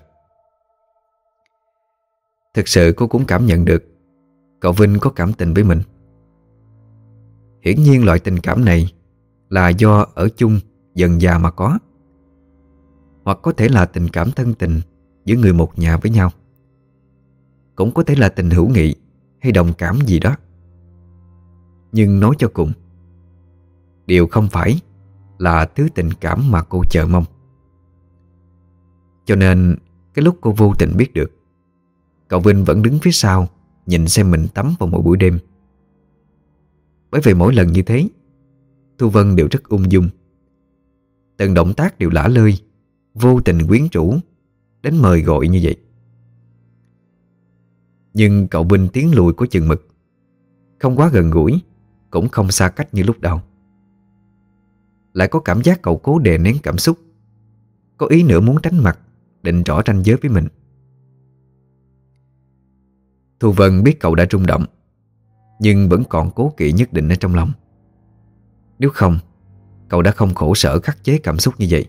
A: Thực sự cô cũng cảm nhận được, Cậu Vinh có cảm tình với mình. Hiển nhiên loại tình cảm này Là do ở chung, dần già mà có. Hoặc có thể là tình cảm thân tình Giữa người một nhà với nhau. Cũng có thể là tình hữu nghị Hay đồng cảm gì đó. Nhưng nói cho cùng, Điều không phải Là thứ tình cảm mà cô chờ mong. Cho nên, Cái lúc cô vô tình biết được, Cậu Vinh vẫn đứng phía sau, Nhìn xem mình tắm vào mỗi buổi đêm. Bởi vì mỗi lần như thế, Thu Vân đều rất ung dung. Từng động tác đều lả lơi, Vô tình quyến rũ, Đến mời gọi như vậy. Nhưng cậu binh tiến lùi của chừng mực, Không quá gần gũi, Cũng không xa cách như lúc đầu. Lại có cảm giác cậu cố đè nén cảm xúc, Có ý nữa muốn tránh mặt, Định rõ ranh giới với mình. Thu Vân biết cậu đã rung động. Nhưng vẫn còn cố kỵ nhất định ở trong lòng. Nếu không, Cậu đã không khổ sở khắc chế cảm xúc như vậy.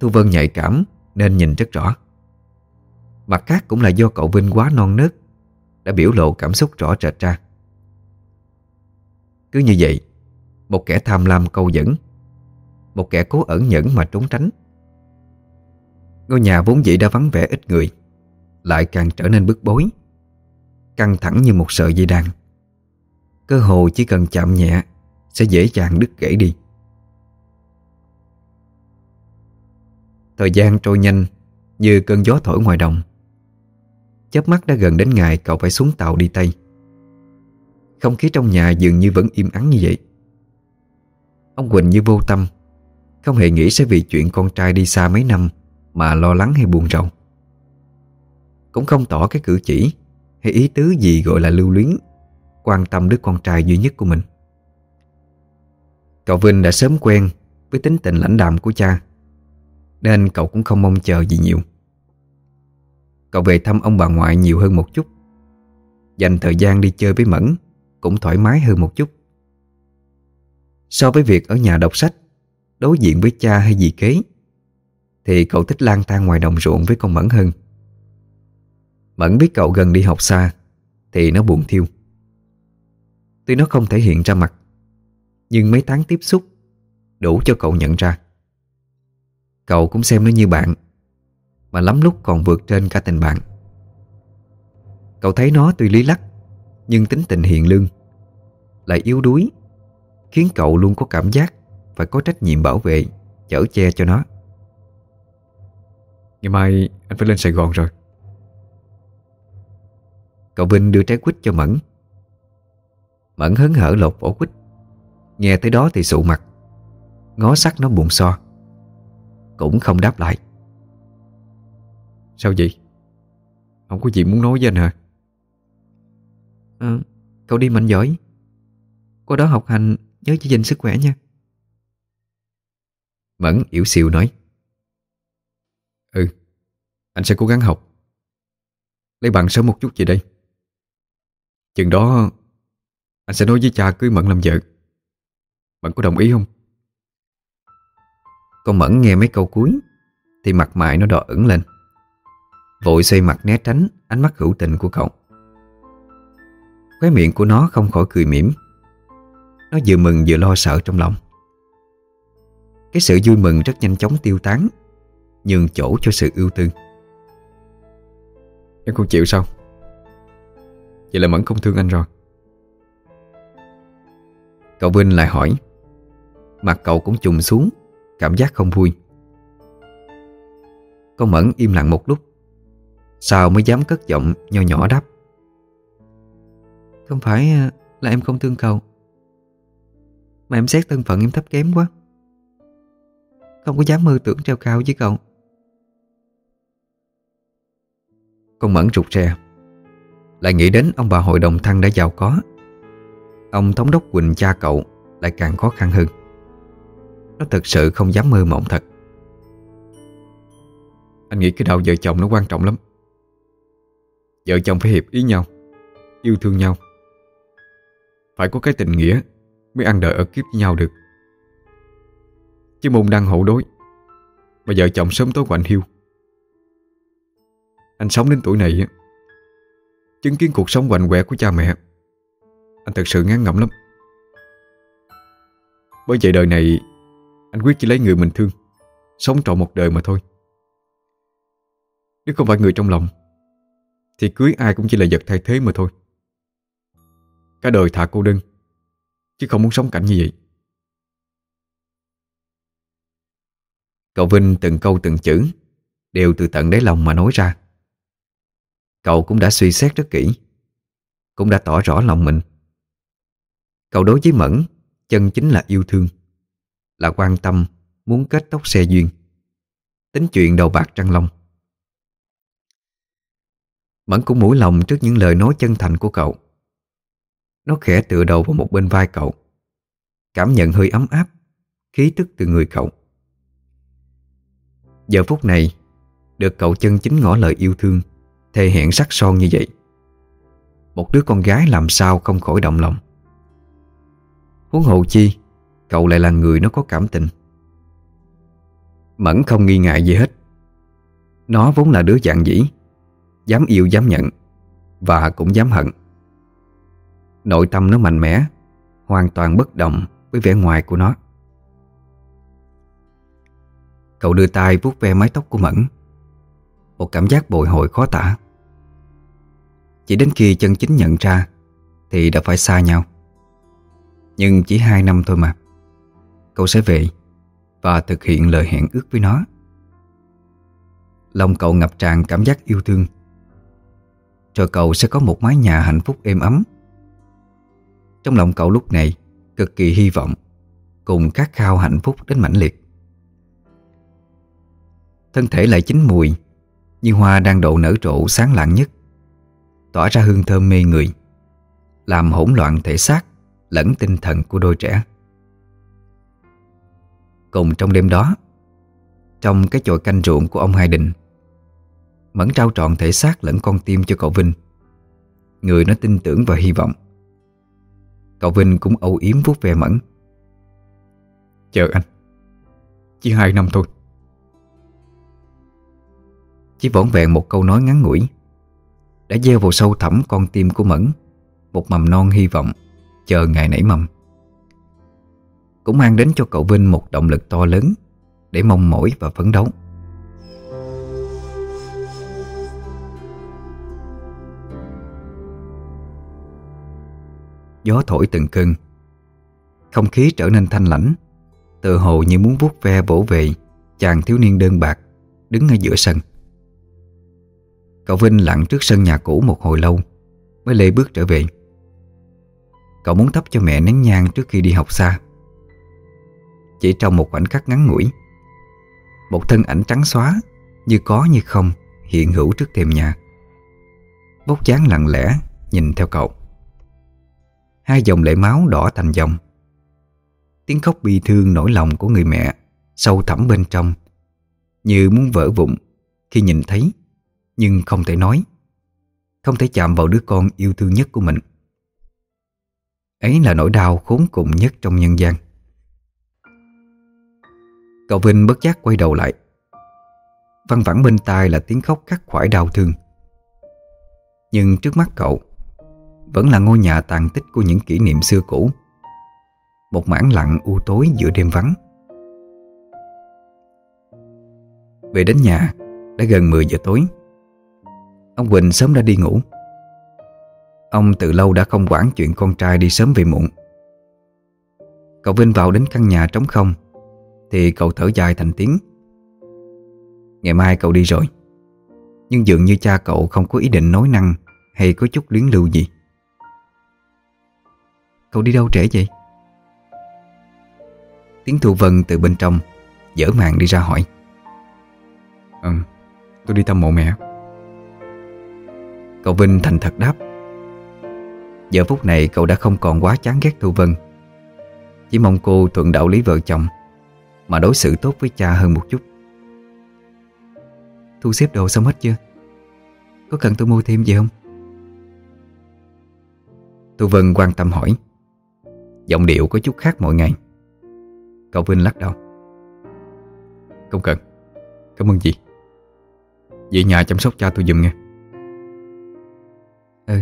A: Thu Vân nhạy cảm, Nên nhìn rất rõ. Mặt khác cũng là do cậu Vinh quá non nớt, Đã biểu lộ cảm xúc rõ rệt ra. Cứ như vậy, Một kẻ tham lam câu dẫn, Một kẻ cố ẩn nhẫn mà trốn tránh. Ngôi nhà vốn dĩ đã vắng vẻ ít người, Lại càng trở nên bức bối. Căng thẳng như một sợi dây đàn Cơ hồ chỉ cần chạm nhẹ, Sẽ dễ dàng đứt gãy đi. Thời gian trôi nhanh, Như cơn gió thổi ngoài đồng. Chớp mắt đã gần đến ngày cậu phải xuống tàu đi Tây. Không khí trong nhà dường như vẫn im ắng như vậy. Ông Quỳnh như vô tâm, Không hề nghĩ sẽ vì chuyện con trai đi xa mấy năm Mà lo lắng hay buồn rầu. Cũng không tỏ cái cử chỉ hay ý tứ gì gọi là lưu luyến, Quan tâm đứa con trai duy nhất của mình? Cậu Vinh đã sớm quen Với tính tình lãnh đạm của cha, Nên cậu cũng không mong chờ gì nhiều. Cậu về thăm ông bà ngoại nhiều hơn một chút. Dành thời gian đi chơi với Mẫn Cũng thoải mái hơn một chút. So với việc ở nhà đọc sách, Đối diện với cha hay dì kế, Thì cậu thích lang thang ngoài đồng ruộng với con Mẫn hơn. Mẫn biết cậu gần đi học xa, Thì nó buồn thiêu. Tuy nó không thể hiện ra mặt, Nhưng mấy tháng tiếp xúc Đủ cho cậu nhận ra. Cậu cũng xem nó như bạn, mà lắm lúc còn vượt trên cả tình bạn. Cậu thấy nó tuy lý lắc, Nhưng tính tình hiền lương, Lại yếu đuối, Khiến cậu luôn có cảm giác Phải có trách nhiệm bảo vệ, Chở che cho nó.
B: Ngày mai anh phải lên Sài Gòn rồi.
A: Cậu Vinh đưa trái quýt cho Mẫn. Mẫn hớn hở lột vỏ quýt. Nghe tới đó thì sụ mặt. Ngó sắc nó buồn so. Cũng không đáp lại.
B: Sao vậy? Không có gì muốn nói với anh hả?
C: À, cậu đi mạnh giỏi. Qua đó học hành nhớ giữ gìn sức khỏe nha.
A: Mẫn yếu xìu nói.
B: Ừ Anh sẽ cố gắng học. Lấy bằng sớm một chút gì đây Chừng đó, Anh sẽ nói với cha cưới Mẫn làm vợ. Mẫn có đồng ý không?
A: Con Mẫn nghe mấy câu cuối, Thì mặt mày nó đỏ ửng lên. Vội xoay mặt né tránh ánh mắt hữu tình của cậu. Khóe miệng của nó không khỏi cười mỉm. Nó vừa mừng vừa lo sợ trong lòng. Cái sự vui mừng rất nhanh chóng tiêu tán, Nhường chỗ cho sự ưu tư
B: Em không chịu sao? Vậy là Mẫn không thương anh rồi.
A: Cậu Vinh lại hỏi, Mặt cậu cũng trùng xuống, Cảm giác không vui. Con Mẫn im lặng một lúc, Sao mới dám cất giọng nho nhỏ đáp?
C: Không phải à, là em không thương cậu. Mà em xét thân phận em thấp kém quá. Không có dám mơ tưởng treo cao với cậu.
A: Con Mẫn rụt rè. Lại nghĩ đến ông bà hội đồng thăng đã giàu có. Ông thống đốc Quỳnh cha cậu Lại càng khó khăn hơn. Nó thật sự không dám mơ mộng thật.
B: Anh nghĩ cái đầu vợ chồng nó quan trọng lắm. Vợ chồng phải hiệp ý nhau, Yêu thương nhau. Phải có cái tình nghĩa Mới ăn đời ở kiếp với nhau được. Chứ môn đăng hậu đối, Mà vợ chồng sớm tối quạnh hiu Anh sống đến tuổi này á. Chứng kiến cuộc sống quạnh quẹ của cha mẹ. Anh thật sự ngán ngẩm lắm. Bởi vậy đời này, Anh quyết chỉ lấy người mình thương, Sống trọn một đời mà thôi. Nếu không phải người trong lòng, thì cưới ai cũng chỉ là vật thay thế mà thôi. Cả đời thả cô đơn, Chứ không muốn sống cảnh như vậy.
A: Cậu Vinh từng câu từng chữ, Đều từ tận đáy lòng mà nói ra. Cậu cũng đã suy xét rất kỹ. Cũng đã tỏ rõ lòng mình. Cậu đối với Mẫn, Chân chính là yêu thương. Là quan tâm, Muốn kết tóc xe duyên. Tính chuyện đầu bạc trăng long. Mẫn cũng mũi lòng trước những lời nói chân thành của cậu. Nó khẽ tựa đầu vào một bên vai cậu. Cảm nhận hơi ấm áp, Khí tức từ người cậu. Giờ phút này, Được cậu chân chính ngỏ lời yêu thương Thề hẹn sắc son như vậy. Một đứa con gái làm sao không khỏi động lòng. Huống hồ chi, Cậu lại là người nó có cảm tình. Mẫn không nghi ngại gì hết. Nó vốn là đứa dạng dĩ, Dám yêu dám nhận, Và cũng dám hận. Nội tâm nó mạnh mẽ, Hoàn toàn bất động với vẻ ngoài của nó. Cậu đưa tay vuốt ve mái tóc của Mẫn. Một cảm giác bồi hồi khó tả. Chỉ đến khi chân chính nhận ra, Thì đã phải xa nhau. Nhưng chỉ hai năm thôi mà. Cậu sẽ về Và thực hiện lời hẹn ước với nó. Lòng cậu ngập tràn cảm giác yêu thương. Rồi cậu sẽ có một mái nhà hạnh phúc êm ấm. Trong lòng cậu lúc này, Cực kỳ hy vọng Cùng khát khao hạnh phúc đến mãnh liệt. Thân thể lại chín mùi như hoa đang độ nở rộ sáng lạng nhất. Tỏa ra hương thơm mê người, Làm hỗn loạn thể xác Lẫn tinh thần của đôi trẻ. Cùng trong đêm đó, Trong cái chòi canh ruộng của ông Hai Đình, Mẫn trao trọn thể xác lẫn con tim cho cậu Vinh. Người nó tin tưởng và hy vọng. Cậu Vinh cũng âu yếm vuốt ve Mẫn.
B: Chờ anh, Chỉ hai năm thôi.
A: Chỉ vỏn vẹn một câu nói ngắn ngủi. Đã gieo vào sâu thẳm con tim của Mẫn, Một mầm non hy vọng, Chờ ngày nảy mầm. Cũng mang đến cho cậu Vinh một động lực to lớn Để mong mỏi và phấn đấu. Gió thổi từng cơn. Không khí trở nên thanh lãnh Tự hồ như muốn vuốt ve bổ về Chàng thiếu niên đơn bạc Đứng ở giữa sân. Cậu Vinh lặng trước sân nhà cũ một hồi lâu, Mới lê bước trở về. Cậu muốn thắp cho mẹ nén nhang trước khi đi học xa. Chỉ trong một khoảnh khắc ngắn ngủi, Một thân ảnh trắng xóa Như có như không Hiện hữu trước thềm nhà. Bốc dáng lặng lẽ Nhìn theo cậu. Hai dòng lệ máu đỏ thành dòng. Tiếng khóc bi thương nỗi lòng của người mẹ Sâu thẳm bên trong, Như muốn vỡ vụn Khi nhìn thấy nhưng không thể nói. Không thể chạm vào đứa con yêu thương nhất của mình. Ấy là nỗi đau khốn cùng nhất trong nhân gian. Cậu Vinh bất giác quay đầu lại. Văn vẳng bên tai là tiếng khóc khắc khoải đau thương. Nhưng trước mắt cậu, Vẫn là ngôi nhà tàn tích của những kỷ niệm xưa cũ. Một mảng lặng u tối giữa đêm vắng. Về đến nhà, Đã gần 10 giờ tối. Ông Quỳnh sớm đã đi ngủ. Ông từ lâu đã không quản chuyện con trai đi sớm về muộn. Cậu Vinh vào đến căn nhà trống không, Thì cậu thở dài thành tiếng. Ngày mai cậu đi rồi, Nhưng dường như cha cậu không có ý định nói năng Hay có chút luyến lưu gì. Cậu đi đâu trễ vậy? Tiếng Thu Vân từ bên trong Dở mạng đi ra hỏi.
B: Ừ Tôi đi thăm mộ mẹ.
A: Cậu Vinh thành thật đáp. Giờ phút này cậu đã không còn quá chán ghét Thu Vân. Chỉ mong cô thuận đạo lý vợ chồng, Mà đối xử tốt với cha hơn một chút. Thu xếp đồ xong hết chưa? Có cần tôi mua thêm gì không? Thu Vân quan tâm hỏi. Giọng điệu có chút khác mọi ngày. Cậu Vinh lắc đầu.
B: Không cần. Cảm ơn chị Về nhà chăm sóc cha tôi giùm nghe
C: Ừ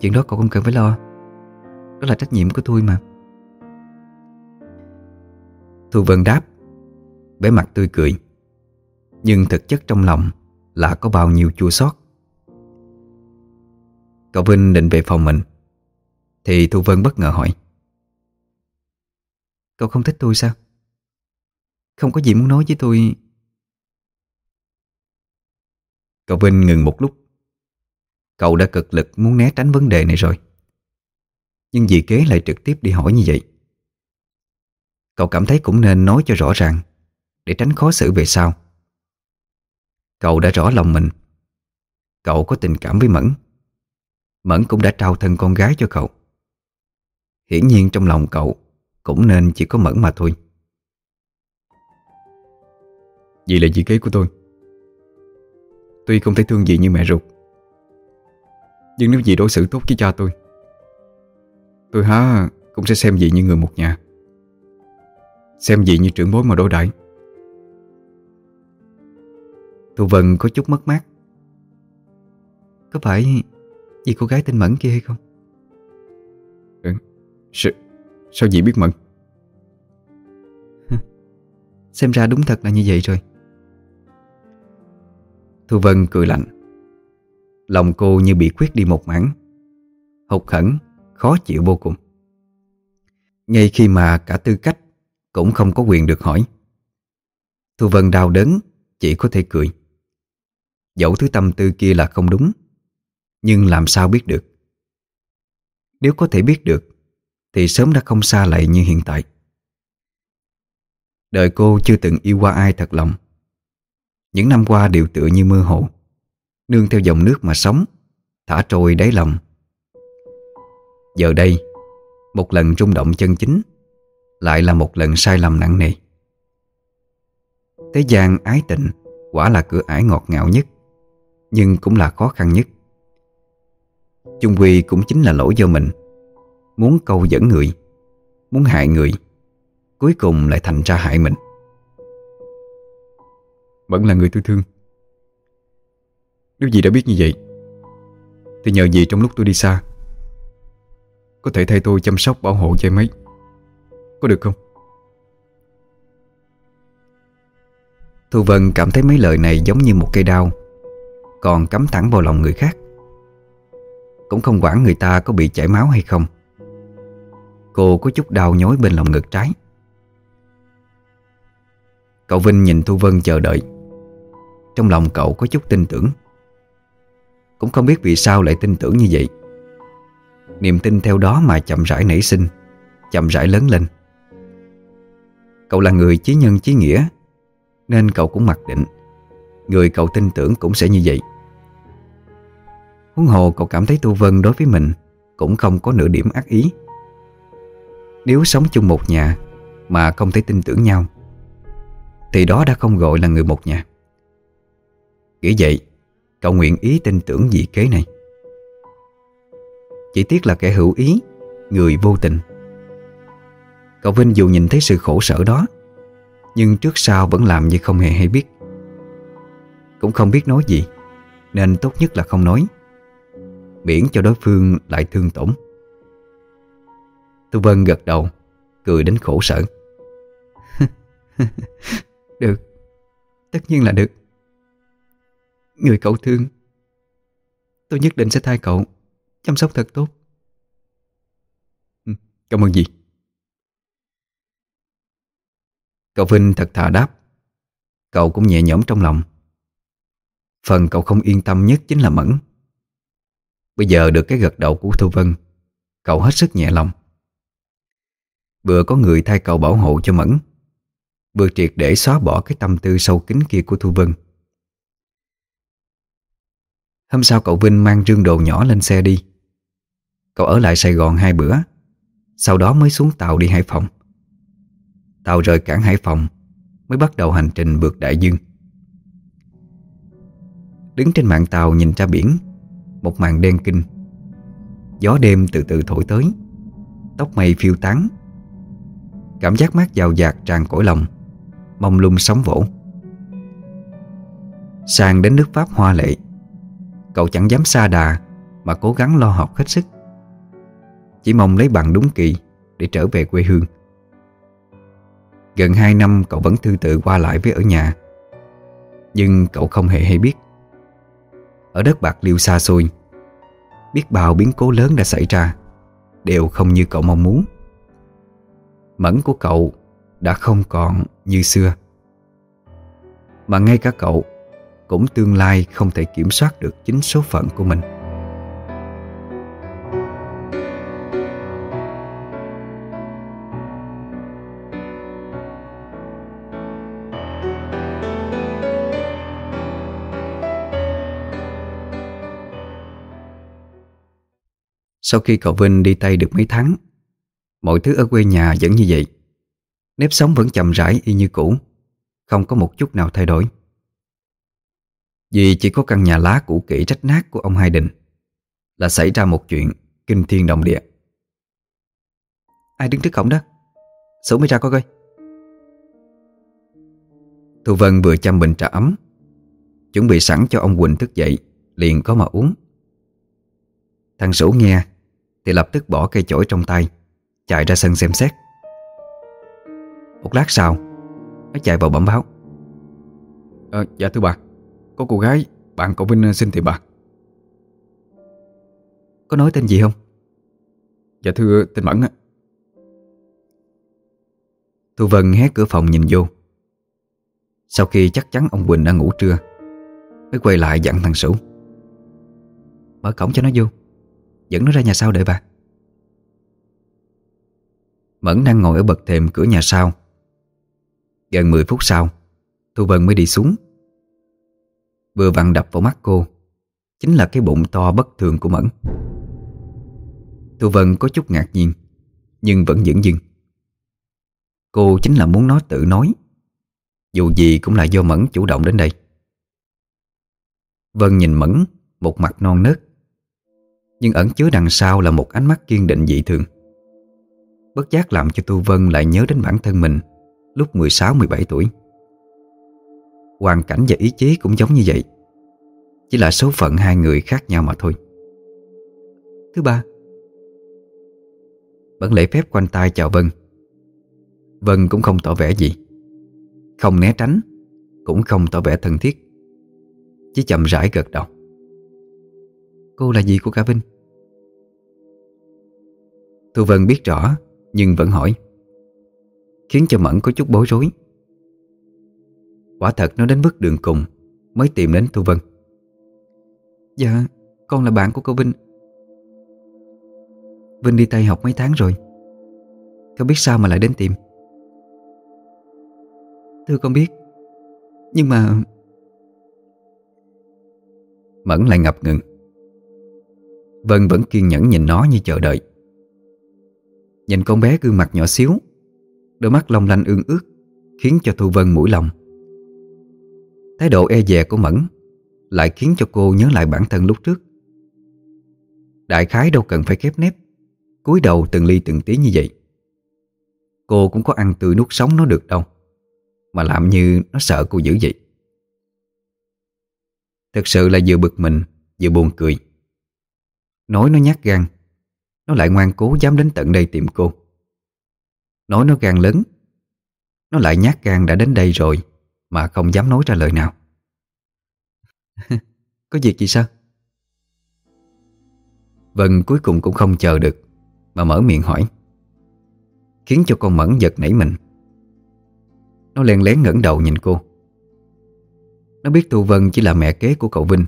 C: Chuyện đó cậu không cần phải lo. Đó là trách nhiệm của tôi mà.
A: Thu Vân đáp Bé mặt tươi cười, Nhưng thực chất trong lòng Là có bao nhiêu chua xót. Cậu Vinh định về phòng mình, Thì Thu Vân bất ngờ hỏi,
C: Cậu không thích tôi sao? Không có gì muốn nói với tôi.
A: Cậu Vinh ngừng một lúc Cậu đã cực lực muốn né tránh vấn đề này rồi. Nhưng dì kế lại trực tiếp đi hỏi như vậy, Cậu cảm thấy cũng nên nói cho rõ ràng Để tránh khó xử về sau. Cậu đã rõ lòng mình. Cậu có tình cảm với Mẫn. Mẫn cũng đã trao thân con gái cho cậu. Hiển nhiên trong lòng cậu Cũng nên chỉ có Mẫn mà thôi.
B: Dì là dì kế của tôi. Tuy không thể thương dì như mẹ ruột nhưng nếu dì đối xử tốt với cha tôi Tôi há cũng sẽ xem dì như người một nhà. Xem dì như trưởng bối mà đối đãi.
A: Thu Vân có chút mất mát.
C: Có phải Dì cô gái tên Mẫn kia hay không?
B: Ừ. sao, sao dì biết Mẫn?
C: Xem ra đúng thật là như vậy rồi.
A: Thu Vân cười lạnh. Lòng cô như bị khuyết đi một mảng. Hụt khẩn Khó chịu vô cùng. Ngay khi mà cả tư cách Cũng không có quyền được hỏi. Thu Vân đau đớn, Chỉ có thể cười. Dẫu thứ tâm tư kia là không đúng, Nhưng làm sao biết được? Nếu có thể biết được, Thì sớm đã không xa lại như hiện tại. Đời cô chưa từng yêu qua ai thật lòng. Những năm qua đều tựa như mơ hồ. Nương theo dòng nước mà sống, Thả trôi đáy lòng. Giờ đây, Một lần rung động chân chính Lại là một lần sai lầm nặng nề. Thế gian ái tình Quả là cửa ải ngọt ngào nhất, Nhưng cũng là khó khăn nhất. Chung quy cũng chính là lỗi do mình, Muốn câu dẫn người, Muốn hại người, Cuối cùng lại thành ra hại mình.
B: Vẫn là người tôi thương. Nếu dì đã biết như vậy, Thì nhờ dì trong lúc tôi đi xa, Có thể thay tôi chăm sóc, bảo hộ cho em ấy. Có được không?
A: Thu Vân cảm thấy mấy lời này giống như một cây đao, Còn cắm thẳng vào lòng người khác. Cũng không quản người ta có bị chảy máu hay không, Cô có chút đau nhói bên lòng ngực trái. Cậu Vinh nhìn Thu Vân chờ đợi. Trong lòng cậu có chút tin tưởng. Cũng không biết vì sao lại tin tưởng như vậy. Niềm tin theo đó mà chậm rãi nảy sinh, Chậm rãi lớn lên. Cậu là người chí nhân chí nghĩa, Nên cậu cũng mặc định, Người cậu tin tưởng cũng sẽ như vậy. Huống hồ cậu cảm thấy tu Vân đối với mình Cũng không có nửa điểm ác ý. Nếu sống chung một nhà Mà không thể tin tưởng nhau, thì đó đã không gọi là người một nhà. Nghĩ vậy Cậu nguyện ý tin tưởng dị kế này. Chỉ tiếc là kẻ hữu ý, Người vô tình. Cậu Vinh dù nhìn thấy sự khổ sở đó, Nhưng trước sau vẫn làm như không hề hay biết. Cũng không biết nói gì, Nên tốt nhất là không nói. Miễn cho đối phương lại thương tổn. Thu Vân gật đầu, Cười đến khổ sở.
C: Được, Tất nhiên là được. Người cậu thương. Tôi nhất định sẽ thay cậu Chăm sóc thật tốt.
B: Ừ, Cảm ơn gì
A: Cậu Vinh thật thà đáp. Cậu cũng nhẹ nhõm trong lòng. Phần cậu không yên tâm nhất chính là Mẫn. Bây giờ được cái gật đầu của Thu Vân Cậu hết sức nhẹ lòng. Vừa có người thay cậu bảo hộ cho Mẫn Vừa triệt để xóa bỏ cái tâm tư sâu kín kia của Thu Vân Hôm sau cậu Vinh mang rương đồ nhỏ lên xe đi. Cậu ở lại Sài Gòn hai bữa, Sau đó mới xuống tàu đi Hải Phòng. Tàu rời cảng Hải Phòng Mới bắt đầu hành trình vượt đại dương. Đứng trên mạn tàu nhìn ra biển, Một màn đen kinh. Gió đêm từ từ thổi tới, Tóc mây phiêu tán. Cảm giác mát giàu dạt tràn cõi lòng, Mông lung sóng vỗ. Sang đến nước Pháp hoa lệ. Cậu chẳng dám xa đà Mà cố gắng lo học hết sức. Chỉ mong lấy bằng đúng kỳ Để trở về quê hương. Gần 2 năm cậu vẫn thư tự qua lại với ở nhà, Nhưng cậu không hề hay biết. Ở đất bạc liêu xa xôi, Biết bao biến cố lớn đã xảy ra Đều không như cậu mong muốn. Mẫn của cậu đã không còn như xưa. Mà ngay cả cậu cũng tương lai không thể kiểm soát được chính số phận của mình. Sau khi cậu Vinh đi tay được mấy tháng, Mọi thứ ở quê nhà vẫn như vậy. Nếp sống vẫn chậm rãi y như cũ, Không có một chút nào thay đổi. Vì chỉ có căn nhà lá cũ kỹ rách nát của ông Hai Đình Là xảy ra một chuyện kinh thiên động địa.
C: Ai đứng trước cổng đó? Sủ mới ra coi coi.
A: Thu Vân vừa chăm bình trà ấm Chuẩn bị sẵn cho ông Quỳnh thức dậy Liền có mà uống. Thằng Sủ nghe Thì lập tức bỏ cây chổi trong tay Chạy ra sân xem xét. Một lát sau Nó chạy vào bẩm báo.
B: À, Dạ thưa bà. Có cô gái, bạn cậu Vinh ờ, xin thì bà.
C: Có nói tên gì không?
B: Dạ thưa, tên Mẫn á.
A: Thu Vân hé cửa phòng nhìn vô. Sau khi chắc chắn ông Quỳnh đã ngủ trưa, Mới quay lại dặn thằng Sủ
C: Mở cổng cho nó vô, Dẫn nó ra nhà sau đợi bà.
A: Mẫn đang ngồi ở bậc thềm cửa nhà sau. Gần 10 phút sau, Thu Vân mới đi xuống. Vừa vặn đập vào mắt cô. Chính là cái bụng to bất thường của Mẫn. Thu Vân có chút ngạc nhiên, Nhưng vẫn dững dưng Cô chính là muốn nó tự nói. Dù gì cũng là do Mẫn chủ động đến đây. Vân nhìn Mẫn, Một mặt non nớt. Nhưng ẩn chứa đằng sau là một ánh mắt kiên định dị thường. Bất giác làm cho Tu Vân lại nhớ đến bản thân mình Lúc 16-17 tuổi. Hoàn cảnh và ý chí cũng giống như vậy. Chỉ là số phận hai người khác nhau mà thôi.
C: Thứ ba
A: Vẫn lễ phép quanh tay chào Vân. Vân cũng không tỏ vẻ gì. Không né tránh, Cũng không tỏ vẻ thân thiết. Chỉ chậm rãi gật đầu.
C: Cô là gì của cả Vinh?
A: Thu Vân biết rõ, Nhưng vẫn hỏi. Khiến cho Mẫn có chút bối rối. Quả thật nó đến bước đường cùng Mới tìm đến Thu Vân.
C: Dạ Con là bạn của cô Vinh. Vinh đi Tây học mấy tháng rồi. Con biết sao mà lại đến tìm? Thưa con biết Nhưng mà
A: Mẫn lại ngập ngừng. Vân vẫn kiên nhẫn nhìn nó như chờ đợi. Nhìn con bé gương mặt nhỏ xíu Đôi mắt long lanh ương ướt Khiến cho Thu Vân mũi lòng Thái độ e dè của Mẫn Lại khiến cho cô nhớ lại bản thân lúc trước. Đại khái đâu cần phải khép nép, cúi đầu từng ly từng tí như vậy. Cô cũng có ăn tươi nuốt sống nó được đâu, Mà làm như nó sợ cô dữ vậy. Thật sự là vừa bực mình, Vừa buồn cười. Nói nó nhát gan, Nó lại ngoan cố dám đến tận đây tìm cô. Nói nó gan lớn, Nó lại nhát gan đã đến đây rồi. Mà không dám nói ra lời nào.
C: Có việc gì sao?
A: Vân cuối cùng cũng không chờ được, Mà mở miệng hỏi. Khiến cho con Mẫn giật nảy mình. Nó len lén ngẩng đầu nhìn cô. Nó biết Thu Vân chỉ là mẹ kế của cậu Vinh,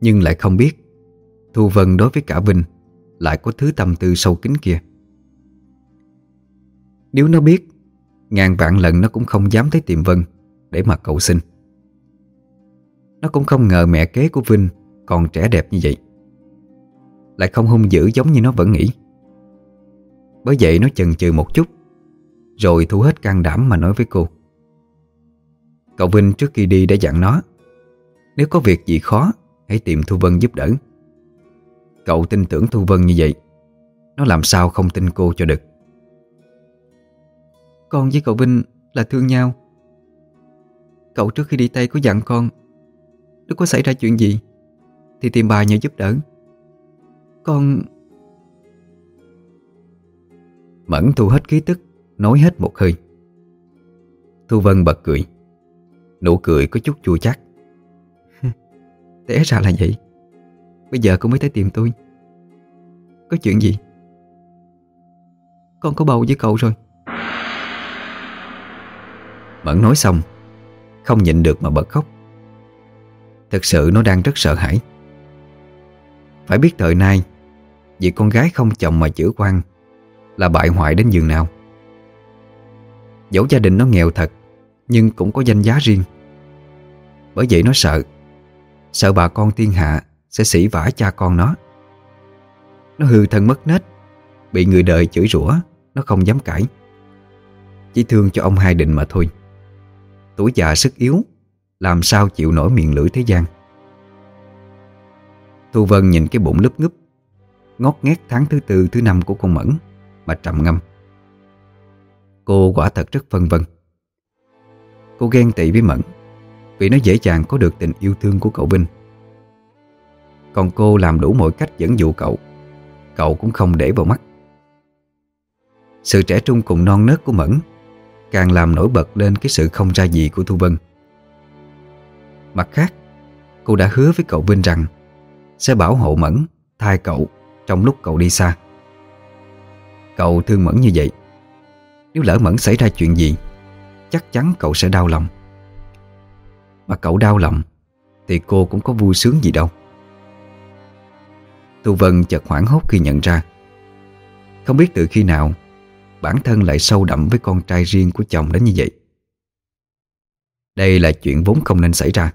A: Nhưng lại không biết Thu Vân đối với cả Vinh Lại có thứ tâm tư sâu kín kia. Nếu nó biết, Ngàn vạn lần nó cũng không dám tới tìm Vân. Để mà cầu xin. Nó cũng không ngờ mẹ kế của Vinh Còn trẻ đẹp như vậy. Lại không hung dữ giống như nó vẫn nghĩ. Bởi vậy nó chần chừ một chút, Rồi thu hết can đảm mà nói với cô. Cậu Vinh trước khi đi đã dặn nó, Nếu có việc gì khó, Hãy tìm Thu Vân giúp đỡ. Cậu tin tưởng Thu Vân như vậy, Nó làm sao không tin cô cho được.
C: Con với cậu Vinh là thương nhau. Cậu trước khi đi Tây có dặn con Nếu có xảy ra chuyện gì Thì tìm bà nhờ giúp đỡ. Con
A: Mẫn thu hết ký tức, Nói hết một hơi. Thu Vân bật cười, Nụ cười có chút chua chát.
C: Té ra là vậy. Bây giờ cô mới tới tìm tôi. Có chuyện gì? Con có bầu với cậu rồi.
A: Mẫn nói xong không nhịn được mà bật khóc. Thực sự nó đang rất sợ hãi. Phải biết thời nay, Vì con gái không chồng mà chữa quan Là bại hoại đến giường nào. Dẫu gia đình nó nghèo thật, Nhưng cũng có danh giá riêng. Bởi vậy nó sợ Sợ bà con thiên hạ Sẽ sỉ vả cha con nó. Nó hư thân mất nết, Bị người đời chửi rủa, Nó không dám cãi. Chỉ thương cho ông hai định mà thôi. Tuổi già sức yếu, Làm sao chịu nổi miệng lưỡi thế gian? Thu Vân nhìn cái bụng lúp ngúp, Ngót nghét tháng thứ tư, thứ năm của con Mẫn Mà trầm ngâm. Cô quả thật rất phân vân. Cô ghen tị với Mẫn Vì nó dễ dàng có được tình yêu thương của cậu Vinh. Còn cô làm đủ mọi cách dẫn dụ cậu Cậu cũng không để vào mắt. Sự trẻ trung cùng non nớt của Mẫn Càng làm nổi bật lên cái sự không ra gì của Thu Vân. Mặt khác, Cô đã hứa với cậu Vinh rằng Sẽ bảo hộ Mẫn Thay cậu trong lúc cậu đi xa. Cậu thương Mẫn như vậy, Nếu lỡ Mẫn xảy ra chuyện gì, Chắc chắn cậu sẽ đau lòng. Mà cậu đau lòng Thì cô cũng có vui sướng gì đâu. Thu Vân chợt hoảng hốt khi nhận ra, Không biết từ khi nào Bản thân lại sâu đậm với con trai riêng của chồng đến như vậy. Đây là chuyện vốn không nên xảy ra.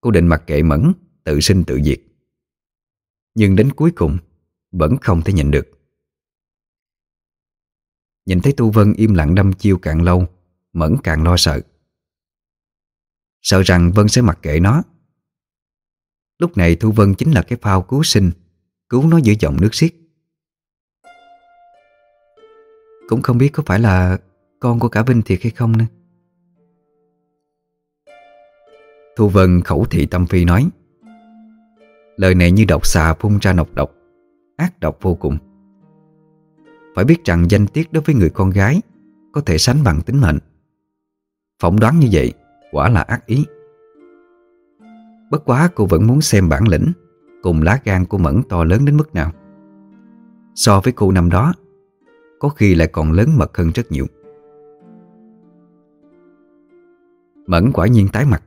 A: Cô định mặc kệ Mẫn, Tự sinh tự diệt. Nhưng đến cuối cùng, Vẫn không thể nhịn được. Nhìn thấy Tu Vân im lặng đâm chiêu càng lâu, Mẫn càng lo sợ. Sợ rằng Vân sẽ mặc kệ nó. Lúc này Thu Vân chính là cái phao cứu sinh, Cứu nó giữa dòng nước xiết. Cũng không biết có phải là Con của cả Vinh thiệt hay không nữa. Thu Vân khẩu thị tâm phi nói, Lời này như độc xà phun ra nọc độc, Ác độc vô cùng. Phải biết rằng danh tiết đối với người con gái Có thể sánh bằng tính mệnh. Phỏng đoán như vậy Quả là ác ý. Bất quá cô vẫn muốn xem bản lĩnh Cùng lá gan của Mẫn to lớn đến mức nào. So với cô năm đó có khi lại còn lớn mật hơn rất nhiều. Mẫn quả nhiên tái mặt.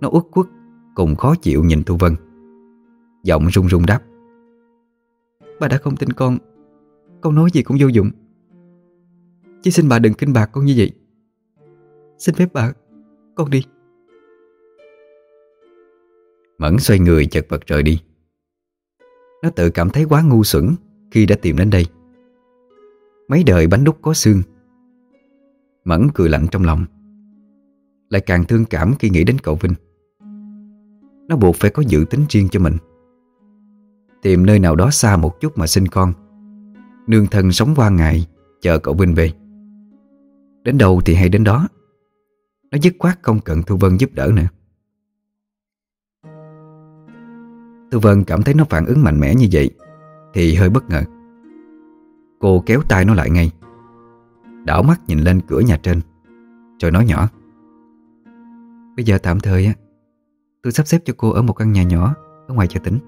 A: Nó uất quất, Cùng khó chịu nhìn Thu Vân. Giọng run run đáp. Bà đã không tin con. Con nói gì cũng vô dụng. Chỉ xin bà đừng kinh bạc con như vậy. Xin phép bà, Con đi. Mẫn xoay người chật vật rời đi. Nó tự cảm thấy quá ngu xuẩn Khi đã tìm đến đây. Mấy đời bánh đúc có xương. Mẫn cười lạnh trong lòng. Lại càng thương cảm khi nghĩ đến cậu Vinh. Nó buộc phải có dự tính riêng cho mình. Tìm nơi nào đó xa một chút mà sinh con. Nương thân sống qua ngày, Chờ cậu Vinh về. Đến đâu thì hay đến đó. Nó dứt khoát không cần Thu Vân giúp đỡ nữa. Thu Vân cảm thấy nó phản ứng mạnh mẽ như vậy Thì hơi bất ngờ. Cô kéo tay nó lại ngay. Đảo mắt nhìn lên cửa nhà trên, Rồi nói nhỏ. Bây giờ tạm thời á, Tôi sắp xếp cho cô ở một căn nhà nhỏ Ở ngoài chợ tỉnh.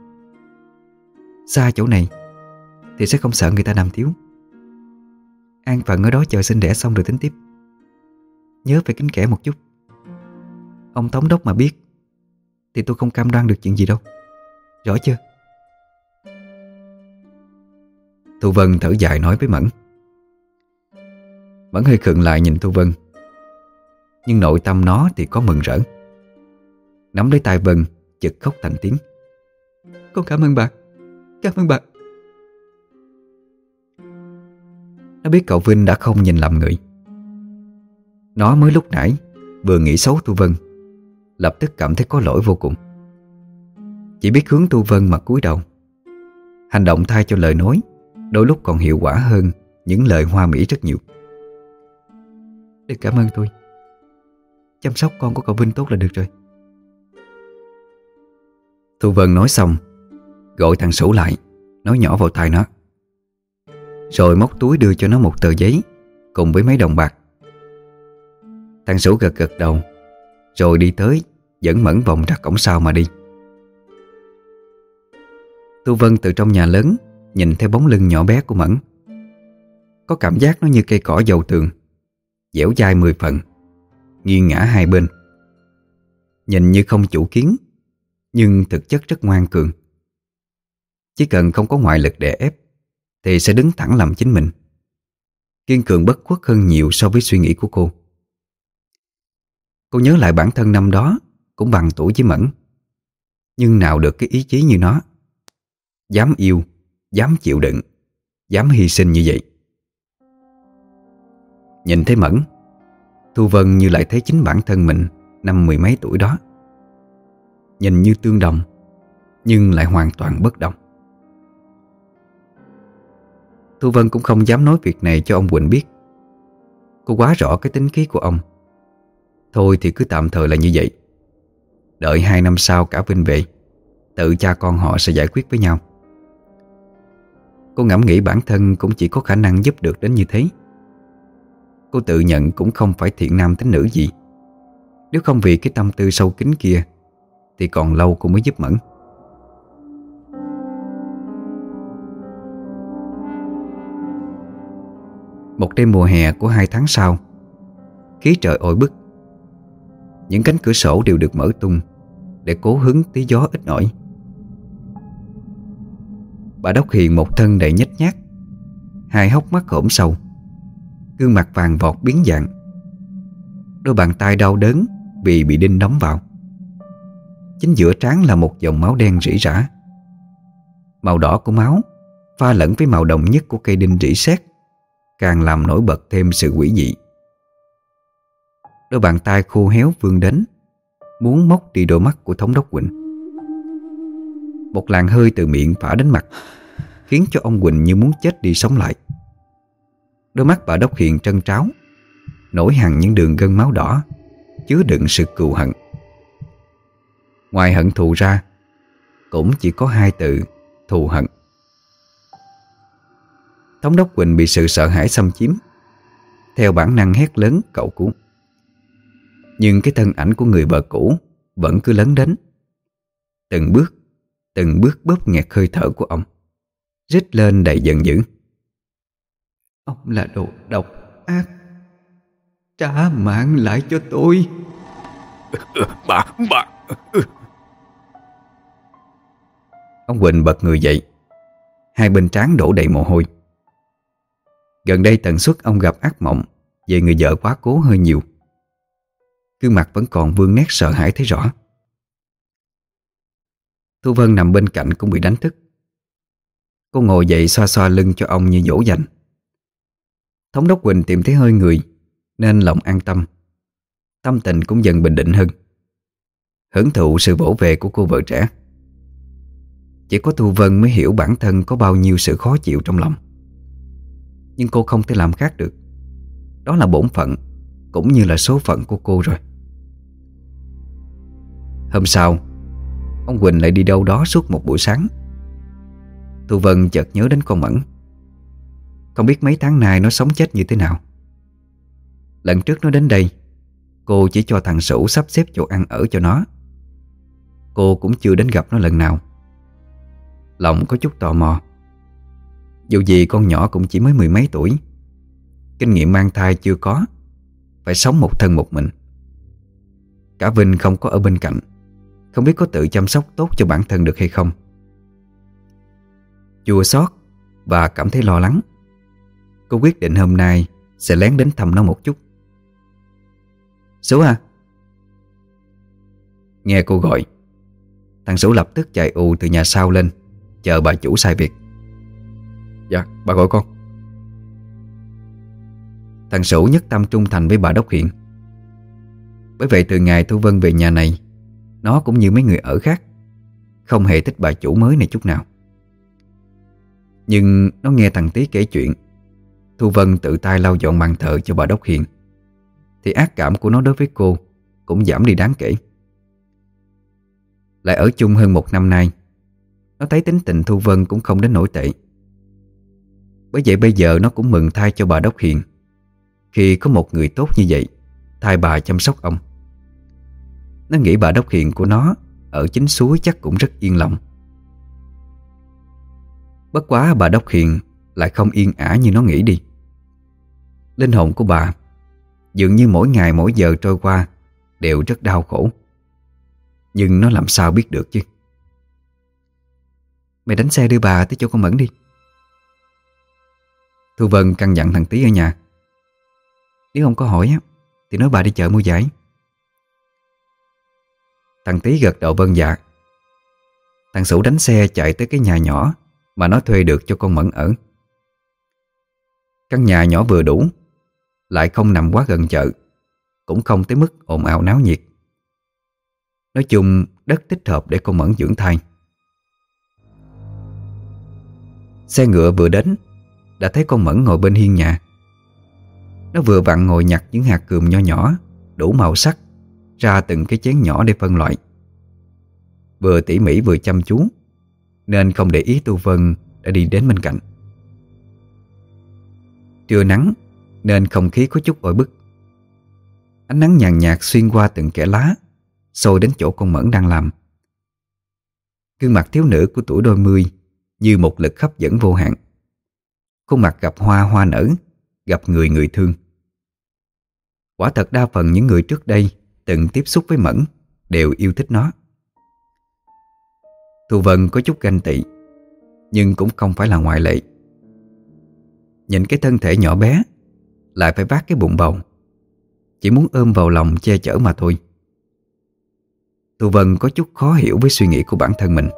A: Xa chỗ này Thì sẽ không sợ người ta làm thiếu. An phận ở đó chờ sinh đẻ xong rồi tính tiếp. Nhớ phải kính kẻ một chút. Ông thống Đốc mà biết Thì tôi không cam đoan được chuyện gì đâu. Rõ chưa? Thu Vân thở dài nói với Mẫn. Mẫn hơi khựng lại nhìn Thu Vân. Nhưng nội tâm nó thì có mừng rỡ. Nắm lấy tay Vân, Chực khóc thành tiếng. Con cảm ơn bà. Cảm ơn bà. Nó biết cậu Vinh đã không nhìn lầm người. Nó mới lúc nãy Vừa nghĩ xấu Thu Vân. Lập tức cảm thấy có lỗi vô cùng. Chỉ biết hướng Tu Vân mà cúi đầu. Hành động thay cho lời nói. Đôi lúc còn hiệu quả hơn Những lời hoa mỹ rất nhiều. Được cảm ơn tôi. Chăm sóc con của cậu Vinh tốt là được rồi. Thu Vân nói xong, Gọi thằng Sủ lại, Nói nhỏ vào tai nó. Rồi móc túi đưa cho nó một tờ giấy Cùng với mấy đồng bạc. Thằng Sủ gật gật đầu, Rồi đi tới Dẫn Mẫn vòng ra cổng sau mà đi. Thu Vân từ trong nhà lớn Nhìn theo bóng lưng nhỏ bé của Mẫn. Có cảm giác nó như cây cỏ dầu tường, Dẻo dai mười phần, Nghiêng ngã hai bên. Nhìn như không chủ kiến, Nhưng thực chất rất ngoan cường. Chỉ cần không có ngoại lực để ép, Thì sẽ đứng thẳng làm chính mình. Kiên cường bất khuất hơn nhiều so với suy nghĩ của cô. Cô nhớ lại bản thân năm đó Cũng bằng tuổi với Mẫn. Nhưng nào được cái ý chí như nó. Dám yêu Dám chịu đựng, Dám hy sinh như vậy. Nhìn thấy Mẫn, Thu Vân như lại thấy chính bản thân mình Năm mười mấy tuổi đó. Nhìn như tương đồng, Nhưng lại hoàn toàn bất đồng. Thu Vân cũng không dám nói việc này cho ông Quỳnh biết. Cô quá rõ cái tính khí của ông. Thôi thì cứ tạm thời là như vậy. Đợi hai năm sau cả Vinh về, Tự cha con họ sẽ giải quyết với nhau. Cô ngẫm nghĩ bản thân cũng chỉ có khả năng giúp được đến như thế. Cô tự nhận cũng không phải thiện nam tính nữ gì. Nếu không vì cái tâm tư sâu kín kia, Thì còn lâu cô mới giúp Mẫn. Một đêm mùa hè của hai tháng sau, Khí trời oi bức. Những cánh cửa sổ đều được mở tung Để cố hứng tí gió ít nổi Bà Đốc Hiền một thân đầy nhếch nhác. Hai hốc mắt hổm sâu, Gương mặt vàng vọt biến dạng. Đôi bàn tay đau đớn Vì bị đinh đóng vào. Chính giữa trán là một dòng máu đen rỉ rả. Màu đỏ của máu Pha lẫn với màu đồng nhất của cây đinh rỉ sét, Càng làm nổi bật thêm sự quỷ dị. Đôi bàn tay khô héo vươn đến, Muốn móc đi đôi mắt của thống đốc Quỳnh. Một làn hơi từ miệng phả đến mặt, Khiến cho ông Quỳnh như muốn chết đi sống lại. Đôi mắt bà Đốc Hiền trân tráo Nổi hằng những đường gân máu đỏ, Chứa đựng sự cừu hận. Ngoài hận thù ra, Cũng chỉ có hai từ, Thù hận. Thống đốc Quỳnh bị sự sợ hãi xâm chiếm, Theo bản năng hét lớn cậu cú. Nhưng cái thân ảnh của người vợ cũ Vẫn cứ lớn đến, Từng bước Từng bước bóp nghẹt hơi thở của ông. Rít lên đầy giận dữ. Ông là đồ độc ác. Trả mạng lại cho tôi.
B: Bà, bà.
A: Ông Quỳnh bật người dậy. Hai bên trán đổ đầy mồ hôi. Gần đây tần suất ông gặp ác mộng Về người vợ quá cố hơi nhiều. Gương mặt vẫn còn vương nét sợ hãi thấy rõ Thu Vân nằm bên cạnh cũng bị đánh thức. Cô ngồi dậy xoa xoa lưng cho ông như dỗ dành. Thống đốc Quỳnh tìm thấy hơi người, Nên lòng an tâm. Tâm tình cũng dần bình định hơn. Hưởng thụ sự vỗ về của cô vợ trẻ. Chỉ có Thu Vân mới hiểu bản thân có bao nhiêu sự khó chịu trong lòng. Nhưng cô không thể làm khác được. Đó là bổn phận, Cũng như là số phận của cô rồi. Hôm sau Ông Quỳnh lại đi đâu đó suốt một buổi sáng. Thu Vân chợt nhớ đến con Mẫn. Không biết mấy tháng nay nó sống chết như thế nào. Lần trước nó đến đây, Cô chỉ cho thằng Sửu sắp xếp chỗ ăn ở cho nó. Cô cũng chưa đến gặp nó lần nào. Lòng có chút tò mò. Dù gì con nhỏ cũng chỉ mới mười mấy tuổi. Kinh nghiệm mang thai chưa có, Phải sống một thân một mình. Cả Vinh không có ở bên cạnh. Không biết có tự chăm sóc tốt cho bản thân được hay không. Chua xót Và cảm thấy lo lắng. Cô quyết định hôm nay Sẽ lén đến thăm nó một chút. Số à Nghe cô gọi Thằng Sủ lập tức chạy ù từ nhà sau lên Chờ bà chủ sai việc.
B: Dạ bà gọi con.
A: Thằng Sủ nhất tâm trung thành với bà Đốc Hiện Bởi vậy từ ngày Thu Vân về nhà này nó cũng như mấy người ở khác. Không hề thích bà chủ mới này chút nào. Nhưng nó nghe thằng Tý kể chuyện Thu Vân tự tay lau dọn bàn thờ cho bà Đốc Hiền, Thì ác cảm của nó đối với cô Cũng giảm đi đáng kể. Lại ở chung hơn một năm nay Nó thấy tính tình Thu Vân cũng không đến nổi tệ. Bởi vậy bây giờ nó cũng mừng thay cho bà Đốc Hiền. Khi có một người tốt như vậy Thay bà chăm sóc ông. Nó nghĩ bà Đốc Hiền của nó Ở chính suối chắc cũng rất yên lòng. Bất quá bà Đốc Hiền Lại không yên ả như nó nghĩ đi. Linh hồn của bà Dường như mỗi ngày mỗi giờ trôi qua Đều rất đau khổ. Nhưng nó làm sao biết được chứ? Mày đánh xe đưa bà tới chỗ con Mẫn đi. Thu Vân căn dặn thằng Tý ở nhà. Nếu không có hỏi á, Thì nói bà đi chợ mua giải Thằng Tý gật đầu vân dạ. Thằng Sủ đánh xe chạy tới cái nhà nhỏ Mà nó thuê được cho con Mẫn ở. Căn nhà nhỏ vừa đủ, Lại không nằm quá gần chợ, Cũng không tới mức ồn ào náo nhiệt. Nói chung, đất thích hợp để con Mẫn dưỡng thai. Xe ngựa vừa đến, Đã thấy con Mẫn ngồi bên hiên nhà. Nó vừa vặn ngồi nhặt những hạt cườm nho nhỏ, Đủ màu sắc. Ra từng cái chén nhỏ để phân loại. Vừa tỉ mỉ vừa chăm chú, Nên không để ý Tu Vân đã đi đến bên cạnh. Trưa nắng, Nên không khí có chút oi bức. Ánh nắng nhàn nhạt xuyên qua từng kẽ lá sôi đến chỗ con Mẫn đang làm. Gương mặt thiếu nữ của tuổi đôi mươi Như một lực hấp dẫn vô hạn. Khuôn mặt gặp hoa hoa nở, Gặp người người thương. Quả thật đa phần những người trước đây Từng tiếp xúc với Mẫn, Đều yêu thích nó. Thu Vân có chút ganh tị, Nhưng cũng không phải là ngoại lệ. Nhìn cái thân thể nhỏ bé, Lại phải vác cái bụng bầu. Chỉ muốn ôm vào lòng che chở mà thôi. Thu Vân có chút khó hiểu với suy nghĩ của bản thân mình.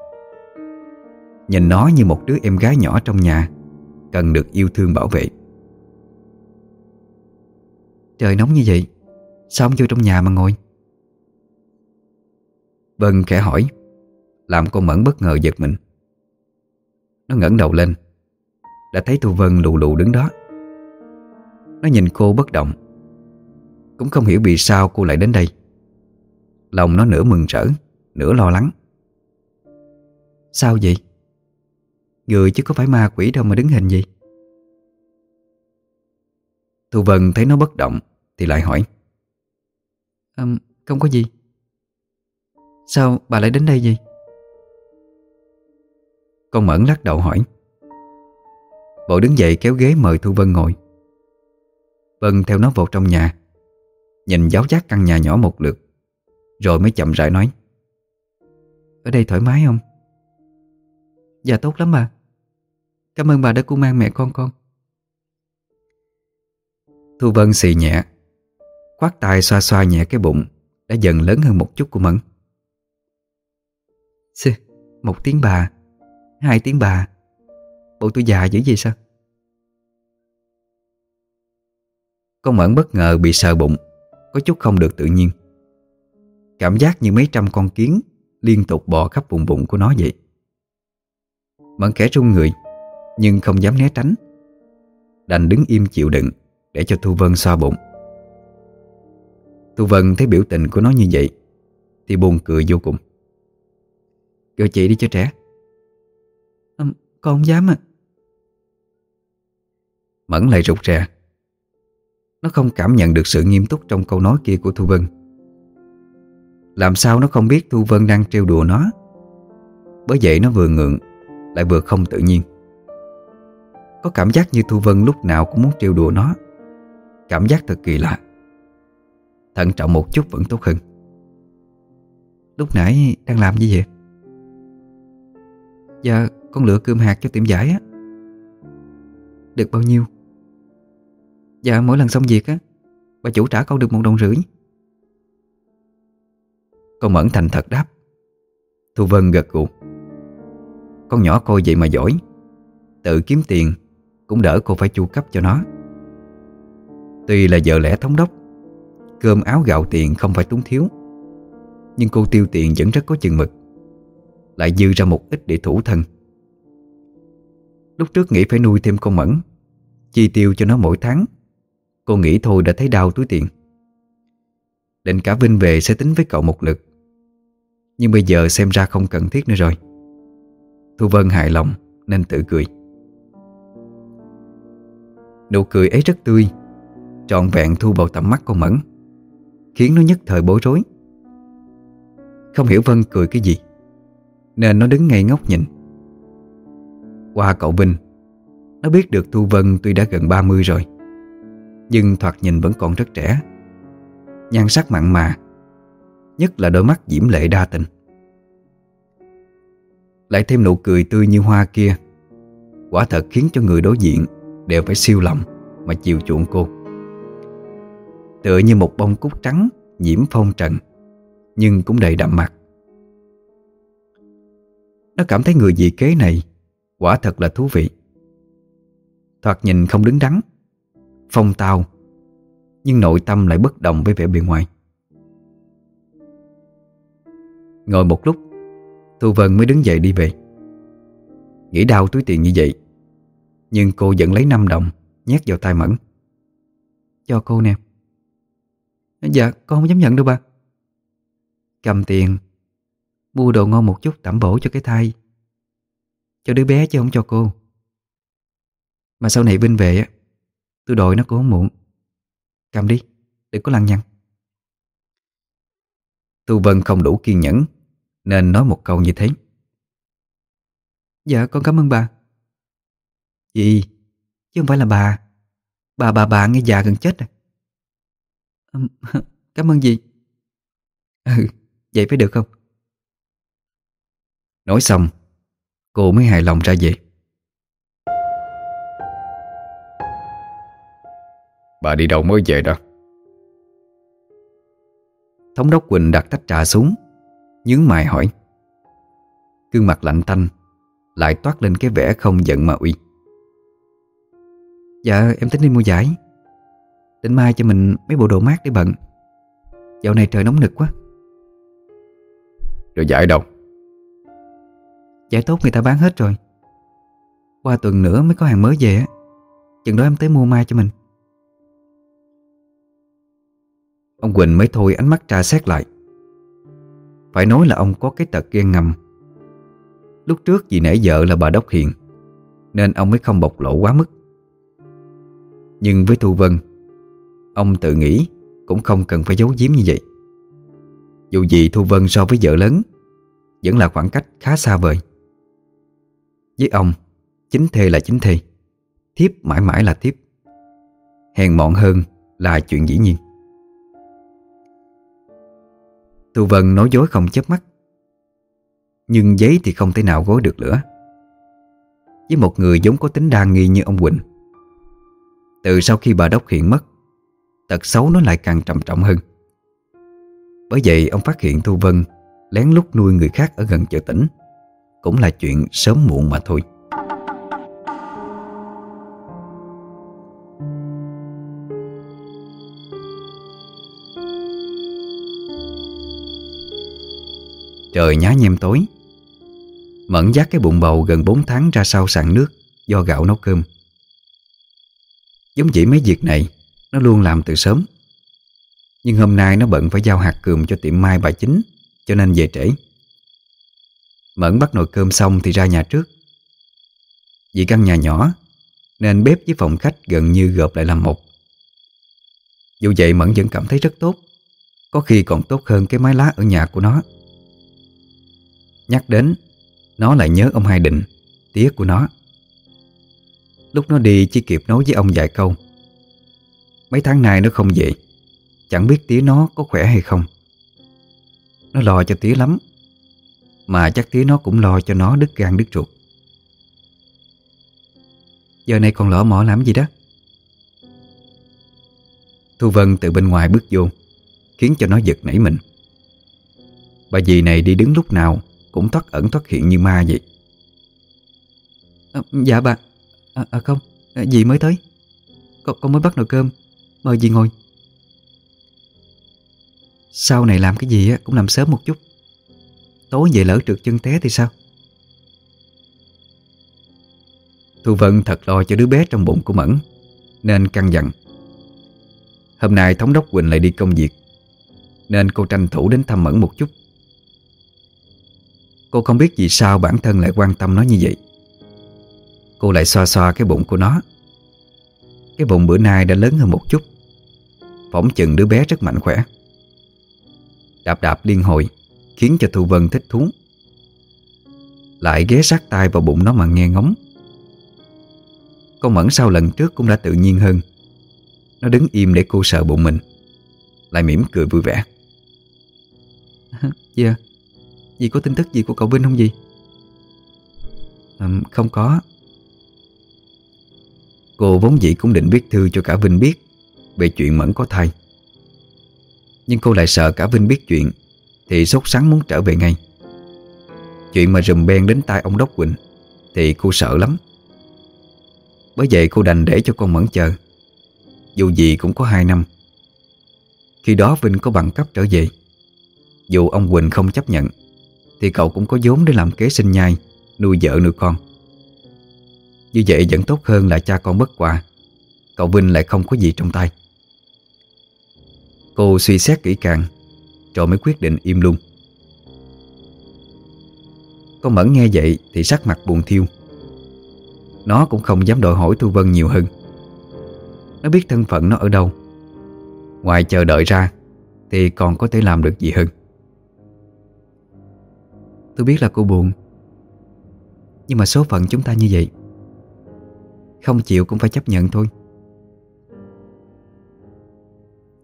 A: Nhìn nó như một đứa em gái nhỏ trong nhà, Cần được yêu thương bảo vệ.
C: Trời nóng như vậy, Sao không vô trong nhà mà ngồi?
A: Vân khẽ hỏi. Làm con Mẫn bất ngờ giật mình. Nó ngẩng đầu lên. Đã thấy Thu Vân lù lù đứng đó. Nó nhìn cô bất động. Cũng không hiểu vì sao cô lại đến đây. Lòng nó nửa mừng rỡ Nửa lo lắng.
C: Sao vậy? Người chứ có phải ma quỷ đâu mà đứng hình gì
A: Thu Vân thấy nó bất động Thì lại hỏi.
C: À, Không có gì. Sao bà lại đến đây vậy?
A: Con Mẫn lắc đầu hỏi. Bộ đứng dậy kéo ghế mời Thu Vân ngồi. Vân theo nó vào trong nhà Nhìn giáo giác căn nhà nhỏ một lượt Rồi mới chậm rãi nói.
C: Ở đây thoải mái không? Dạ tốt lắm bà. Cảm ơn bà đã cu mang mẹ con con.
A: Thu Vân xì nhẹ Khoát tay xoa xoa nhẹ cái bụng Đã dần lớn hơn một chút của Mẫn
C: Xê, Một tiếng bà Hai tiếng bà. Bộ tôi già dữ gì sao?
A: Con Mẫn bất ngờ bị sờ bụng Có chút không được tự nhiên. Cảm giác như mấy trăm con kiến Liên tục bò khắp vùng bụng của nó vậy. Mẫn khẽ run người Nhưng không dám né tránh. Đành đứng im chịu đựng Để cho Thu Vân xoa bụng. Thu Vân thấy biểu tình của nó như vậy Thì buồn cười vô cùng.
C: Kêu chị đi cho trẻ. À, Con không dám à
A: Mẫn lại rụt rè. Nó không cảm nhận được sự nghiêm túc Trong câu nói kia của Thu Vân. Làm sao nó không biết Thu Vân đang trêu đùa nó? Bởi vậy nó vừa ngượng Lại vừa không tự nhiên. Có cảm giác như Thu Vân lúc nào cũng muốn trêu đùa nó. Cảm giác thật kỳ lạ. Thận trọng một chút vẫn tốt hơn.
C: Lúc nãy đang làm gì vậy? Dạ con lựa cơm hạt cho tiệm giải á. Được bao nhiêu? Dạ mỗi lần xong việc á, Bà chủ trả con được một đồng rưỡi.
A: Con Mẫn thành thật đáp. Thu Vân gật gù. Con nhỏ coi vậy mà giỏi. Tự kiếm tiền Cũng đỡ cô phải chu cấp cho nó. Tuy là vợ lẽ thống đốc, Cơm áo gạo tiền không phải túng thiếu, Nhưng cô tiêu tiền vẫn rất có chừng mực. Lại dư ra một ít để thủ thân. Lúc trước nghĩ phải nuôi thêm con mẫn, Chi tiêu cho nó mỗi tháng, Cô nghĩ thôi đã thấy đau túi tiền. Định cả Vinh về sẽ tính với cậu một lượt, Nhưng bây giờ xem ra không cần thiết nữa rồi. Thu Vân hài lòng nên tự cười. Nụ cười ấy rất tươi, Trọn vẹn thu vào tầm mắt con Mẫn, Khiến nó nhất thời bối rối. Không hiểu Vân cười cái gì. Nên nó đứng ngay ngốc nhìn. Qua cậu Vinh, Nó biết được Thu Vân tuy đã gần 30 rồi, Nhưng thoạt nhìn vẫn còn rất trẻ. Nhan sắc mặn mà, Nhất là đôi mắt diễm lệ đa tình. Lại thêm nụ cười tươi như hoa kia, Quả thật khiến cho người đối diện Đều phải siêu lòng Mà chiều chuộng cô. Tựa như một bông cúc trắng Nhiễm phong trần, Nhưng cũng đầy đậm mặt nó cảm thấy người dì kế này Quả thật là thú vị. Thoạt nhìn không đứng đắn, Phong tao, Nhưng nội tâm lại bất đồng với vẻ bề ngoài. Ngồi một lúc, Thu Vân mới đứng dậy đi về. Nghĩ đau túi tiền như vậy, Nhưng cô vẫn lấy 5 đồng Nhét vào tay Mẫn.
C: Cho cô nè. Dạ con không dám nhận đâu ba
A: Cầm tiền
C: Mua đồ ngon một chút tẩm bổ cho cái thai. Cho đứa bé chứ không cho cô. Mà sau này Vinh về Tôi đòi nó cũng không muộn. Cầm đi, đừng có lăng nhăng
A: Tu Vân không đủ kiên nhẫn Nên nói một câu như thế.
C: Dạ con cảm ơn bà. Gì? Chứ không phải là bà. Bà bà bà nghe già gần chết à. Cảm ơn gì? Ừ Vậy phải được không?
A: Nói xong Cô mới hài lòng ra về. Bà đi đâu mới về đó? Thống đốc Quỳnh đặt tách trà xuống Nhướng mày hỏi. Gương mặt lạnh tanh Lại toát lên cái vẻ không giận mà uy.
C: Dạ em tính đi mua giải. Định mai cho mình mấy bộ đồ mát để bận Dạo này trời nóng nực quá.
A: Rồi giải đâu
C: Giải tốt người ta bán hết rồi. Qua tuần nữa mới có hàng mới về á. Chừng đó em tới mua mai cho mình.
A: Ông Quỳnh mới thôi ánh mắt tra xét lại. Phải nói là ông có cái tật ghen ngầm. Lúc trước vì nể vợ là bà Đốc Hiền, Nên ông mới không bộc lộ quá mức. Nhưng với Thu Vân, Ông tự nghĩ Cũng không cần phải giấu giếm như vậy. Dù gì Thu Vân so với vợ lớn, Vẫn là khoảng cách khá xa vời. Với ông, Chính thê là chính thê. Thiếp mãi mãi là thiếp. Hèn mọn hơn là chuyện dĩ nhiên. Thu Vân nói dối không chớp mắt. Nhưng giấy thì không thể nào gối được nữa Với một người giống có tính đa nghi như ông Quỳnh, Từ sau khi bà Đốc hiện mất, Tật xấu nó lại càng trầm trọng hơn. Bởi vậy ông phát hiện Thu Vân Lén lút nuôi người khác ở gần chợ tỉnh. Cũng là chuyện sớm muộn mà thôi. Trời nhá nhem tối, Mẫn dắt cái bụng bầu gần 4 tháng ra sau sàn nước Do gạo nấu cơm. Giống chỉ mấy việc này, Nó luôn làm từ sớm. Nhưng hôm nay nó bận phải giao hạt cườm cho tiệm mai bà chính, Cho nên về trễ. Mẫn bắt nồi cơm xong thì ra nhà trước. Vì căn nhà nhỏ, Nên bếp với phòng khách gần như gộp lại làm một. Dù vậy Mẫn vẫn cảm thấy rất tốt. Có khi còn tốt hơn cái mái lá ở nhà của nó. Nhắc đến, Nó lại nhớ ông Hai Định, Tía của nó. Lúc nó đi chỉ kịp nói với ông vài câu. Mấy tháng nay nó không về. Chẳng biết tía nó có khỏe hay không. Nó lo cho tía lắm. Mà chắc tía nó cũng lo cho nó đứt gan đứt ruột.
C: Giờ này còn lỡ mỏ làm gì đó?
A: Thu Vân từ bên ngoài bước vô Khiến cho nó giật nảy mình. Bà dì này đi đứng lúc nào cũng thoát ẩn thoát hiện như ma vậy.
C: À, Dạ bà. À, à không, à, dì mới tới. Con, con mới bắt nồi cơm. Mời dì ngồi. Sau này làm cái gì cũng làm sớm một chút Tối về lỡ trượt chân té thì sao?
A: Thu Vân thật lo cho đứa bé trong bụng của Mẫn, Nên căng dặn. Hôm nay Thống đốc Quỳnh lại đi công việc, Nên cô tranh thủ đến thăm Mẫn một chút. Cô không biết vì sao bản thân lại quan tâm nó như vậy. Cô lại xoa xoa cái bụng của nó. Cái bụng bữa nay đã lớn hơn một chút Phỏng chừng đứa bé rất mạnh khỏe. Đạp đạp liên hồi Khiến cho Thu Vân thích thú. Lại ghé sát tay vào bụng nó mà nghe ngóng. Con Mẫn sau lần trước cũng đã tự nhiên hơn. Nó đứng im để cô sợ bụng mình. Lại mỉm cười vui vẻ.
C: Dạ. Yeah. Dì có tin tức gì của cậu Vinh không gì
A: à, Không có. Cô vốn dĩ cũng định viết thư cho cả Vinh biết Về chuyện Mẫn có thai. Nhưng cô lại sợ cả Vinh biết chuyện thì sốt sắng muốn trở về ngay. Chuyện mà rùm ben đến tai ông Đốc Quỳnh Thì cô sợ lắm. Bởi vậy cô đành để cho con Mẫn chờ, Dù gì cũng có hai năm. Khi đó Vinh có bằng cấp trở về. Dù ông Quỳnh không chấp nhận, thì cậu cũng có vốn để làm kế sinh nhai, Nuôi vợ nuôi con. Như vậy vẫn tốt hơn là cha con bất hòa, Cậu Vinh lại không có gì trong tay. Cô suy xét kỹ càng rồi mới quyết định im luôn. Con Mẫn nghe vậy thì sắc mặt buồn thiêu. Nó cũng không dám đòi hỏi Thu Vân nhiều hơn. Nó biết thân phận nó ở đâu. Ngoài chờ đợi ra Thì còn có thể làm được gì hơn?
C: Tôi biết là cô buồn, Nhưng mà số phận chúng ta như vậy, Không chịu cũng phải chấp nhận thôi.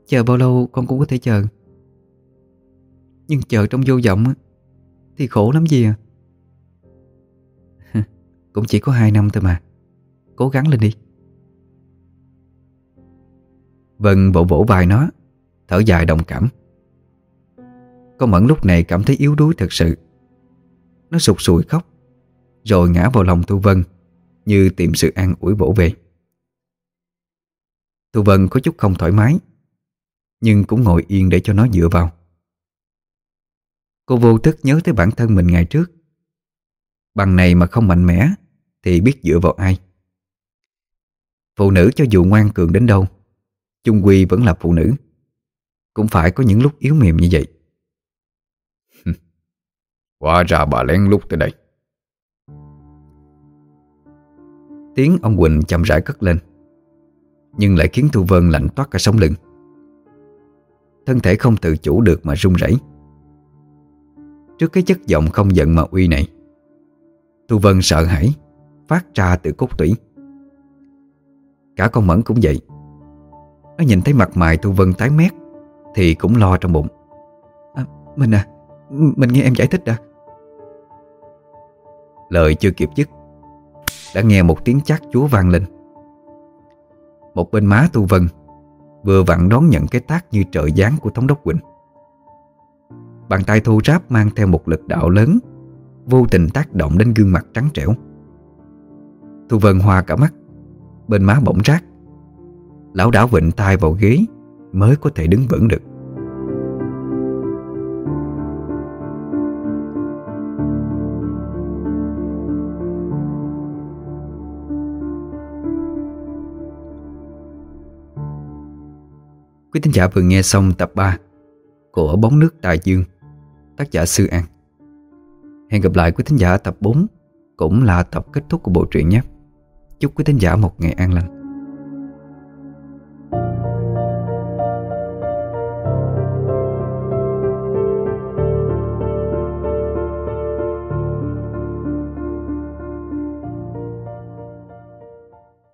C: Chờ bao lâu con cũng có thể chờ? Nhưng chờ trong vô vọng Thì khổ lắm gì à? Cũng chỉ có hai năm thôi mà. Cố gắng lên đi.
A: Vân vỗ vỗ vai nó, Thở dài đồng cảm. Con Mẫn lúc này cảm thấy yếu đuối thật sự. Nó sụt sùi khóc, Rồi ngã vào lòng Thu Vân, Như tìm sự an ủi vỗ về. Thu Vân có chút không thoải mái, Nhưng cũng ngồi yên để cho nó dựa vào. Cô vô thức nhớ tới bản thân mình ngày trước. Bằng này mà không mạnh mẽ Thì biết dựa vào ai? Phụ nữ cho dù ngoan cường đến đâu chung quy vẫn là phụ nữ. Cũng phải có những lúc yếu mềm như vậy.
B: Hóa ra bà lén lút tới đây.
A: Tiếng ông Quỳnh chậm rãi cất lên Nhưng lại khiến Thu Vân lạnh toát cả sống lưng. Thân thể không tự chủ được mà run rẩy. Trước cái chất giọng không giận mà uy này. Thu Vân sợ hãi Phát ra từ cốt tủy. Cả con Mẫn cũng vậy. Nó nhìn thấy mặt mày Thu Vân tái mét Thì cũng lo trong bụng.
C: À, Mình à Mình nghe em giải thích đã.
A: Lời chưa kịp dứt Đã nghe một tiếng chát chúa vang lên. Một bên má Tu Vân Vừa vặn đón nhận cái tác như trợ gián của Thống đốc Quỳnh. Bàn tay thô ráp mang theo một lực đạo lớn Vô tình tác động đến gương mặt trắng trẻo. Thu Vân hoa cả mắt Bên má bỗng rác. Lão đảo vịnh tay vào ghế Mới có thể đứng vững được. Quý thính giả vừa nghe xong tập 3 của Bóng nước Tài Dương, tác giả Sư An. Hẹn gặp lại quý thính giả tập 4 cũng là tập kết thúc của bộ truyện nhé. Chúc quý thính giả một ngày an lành.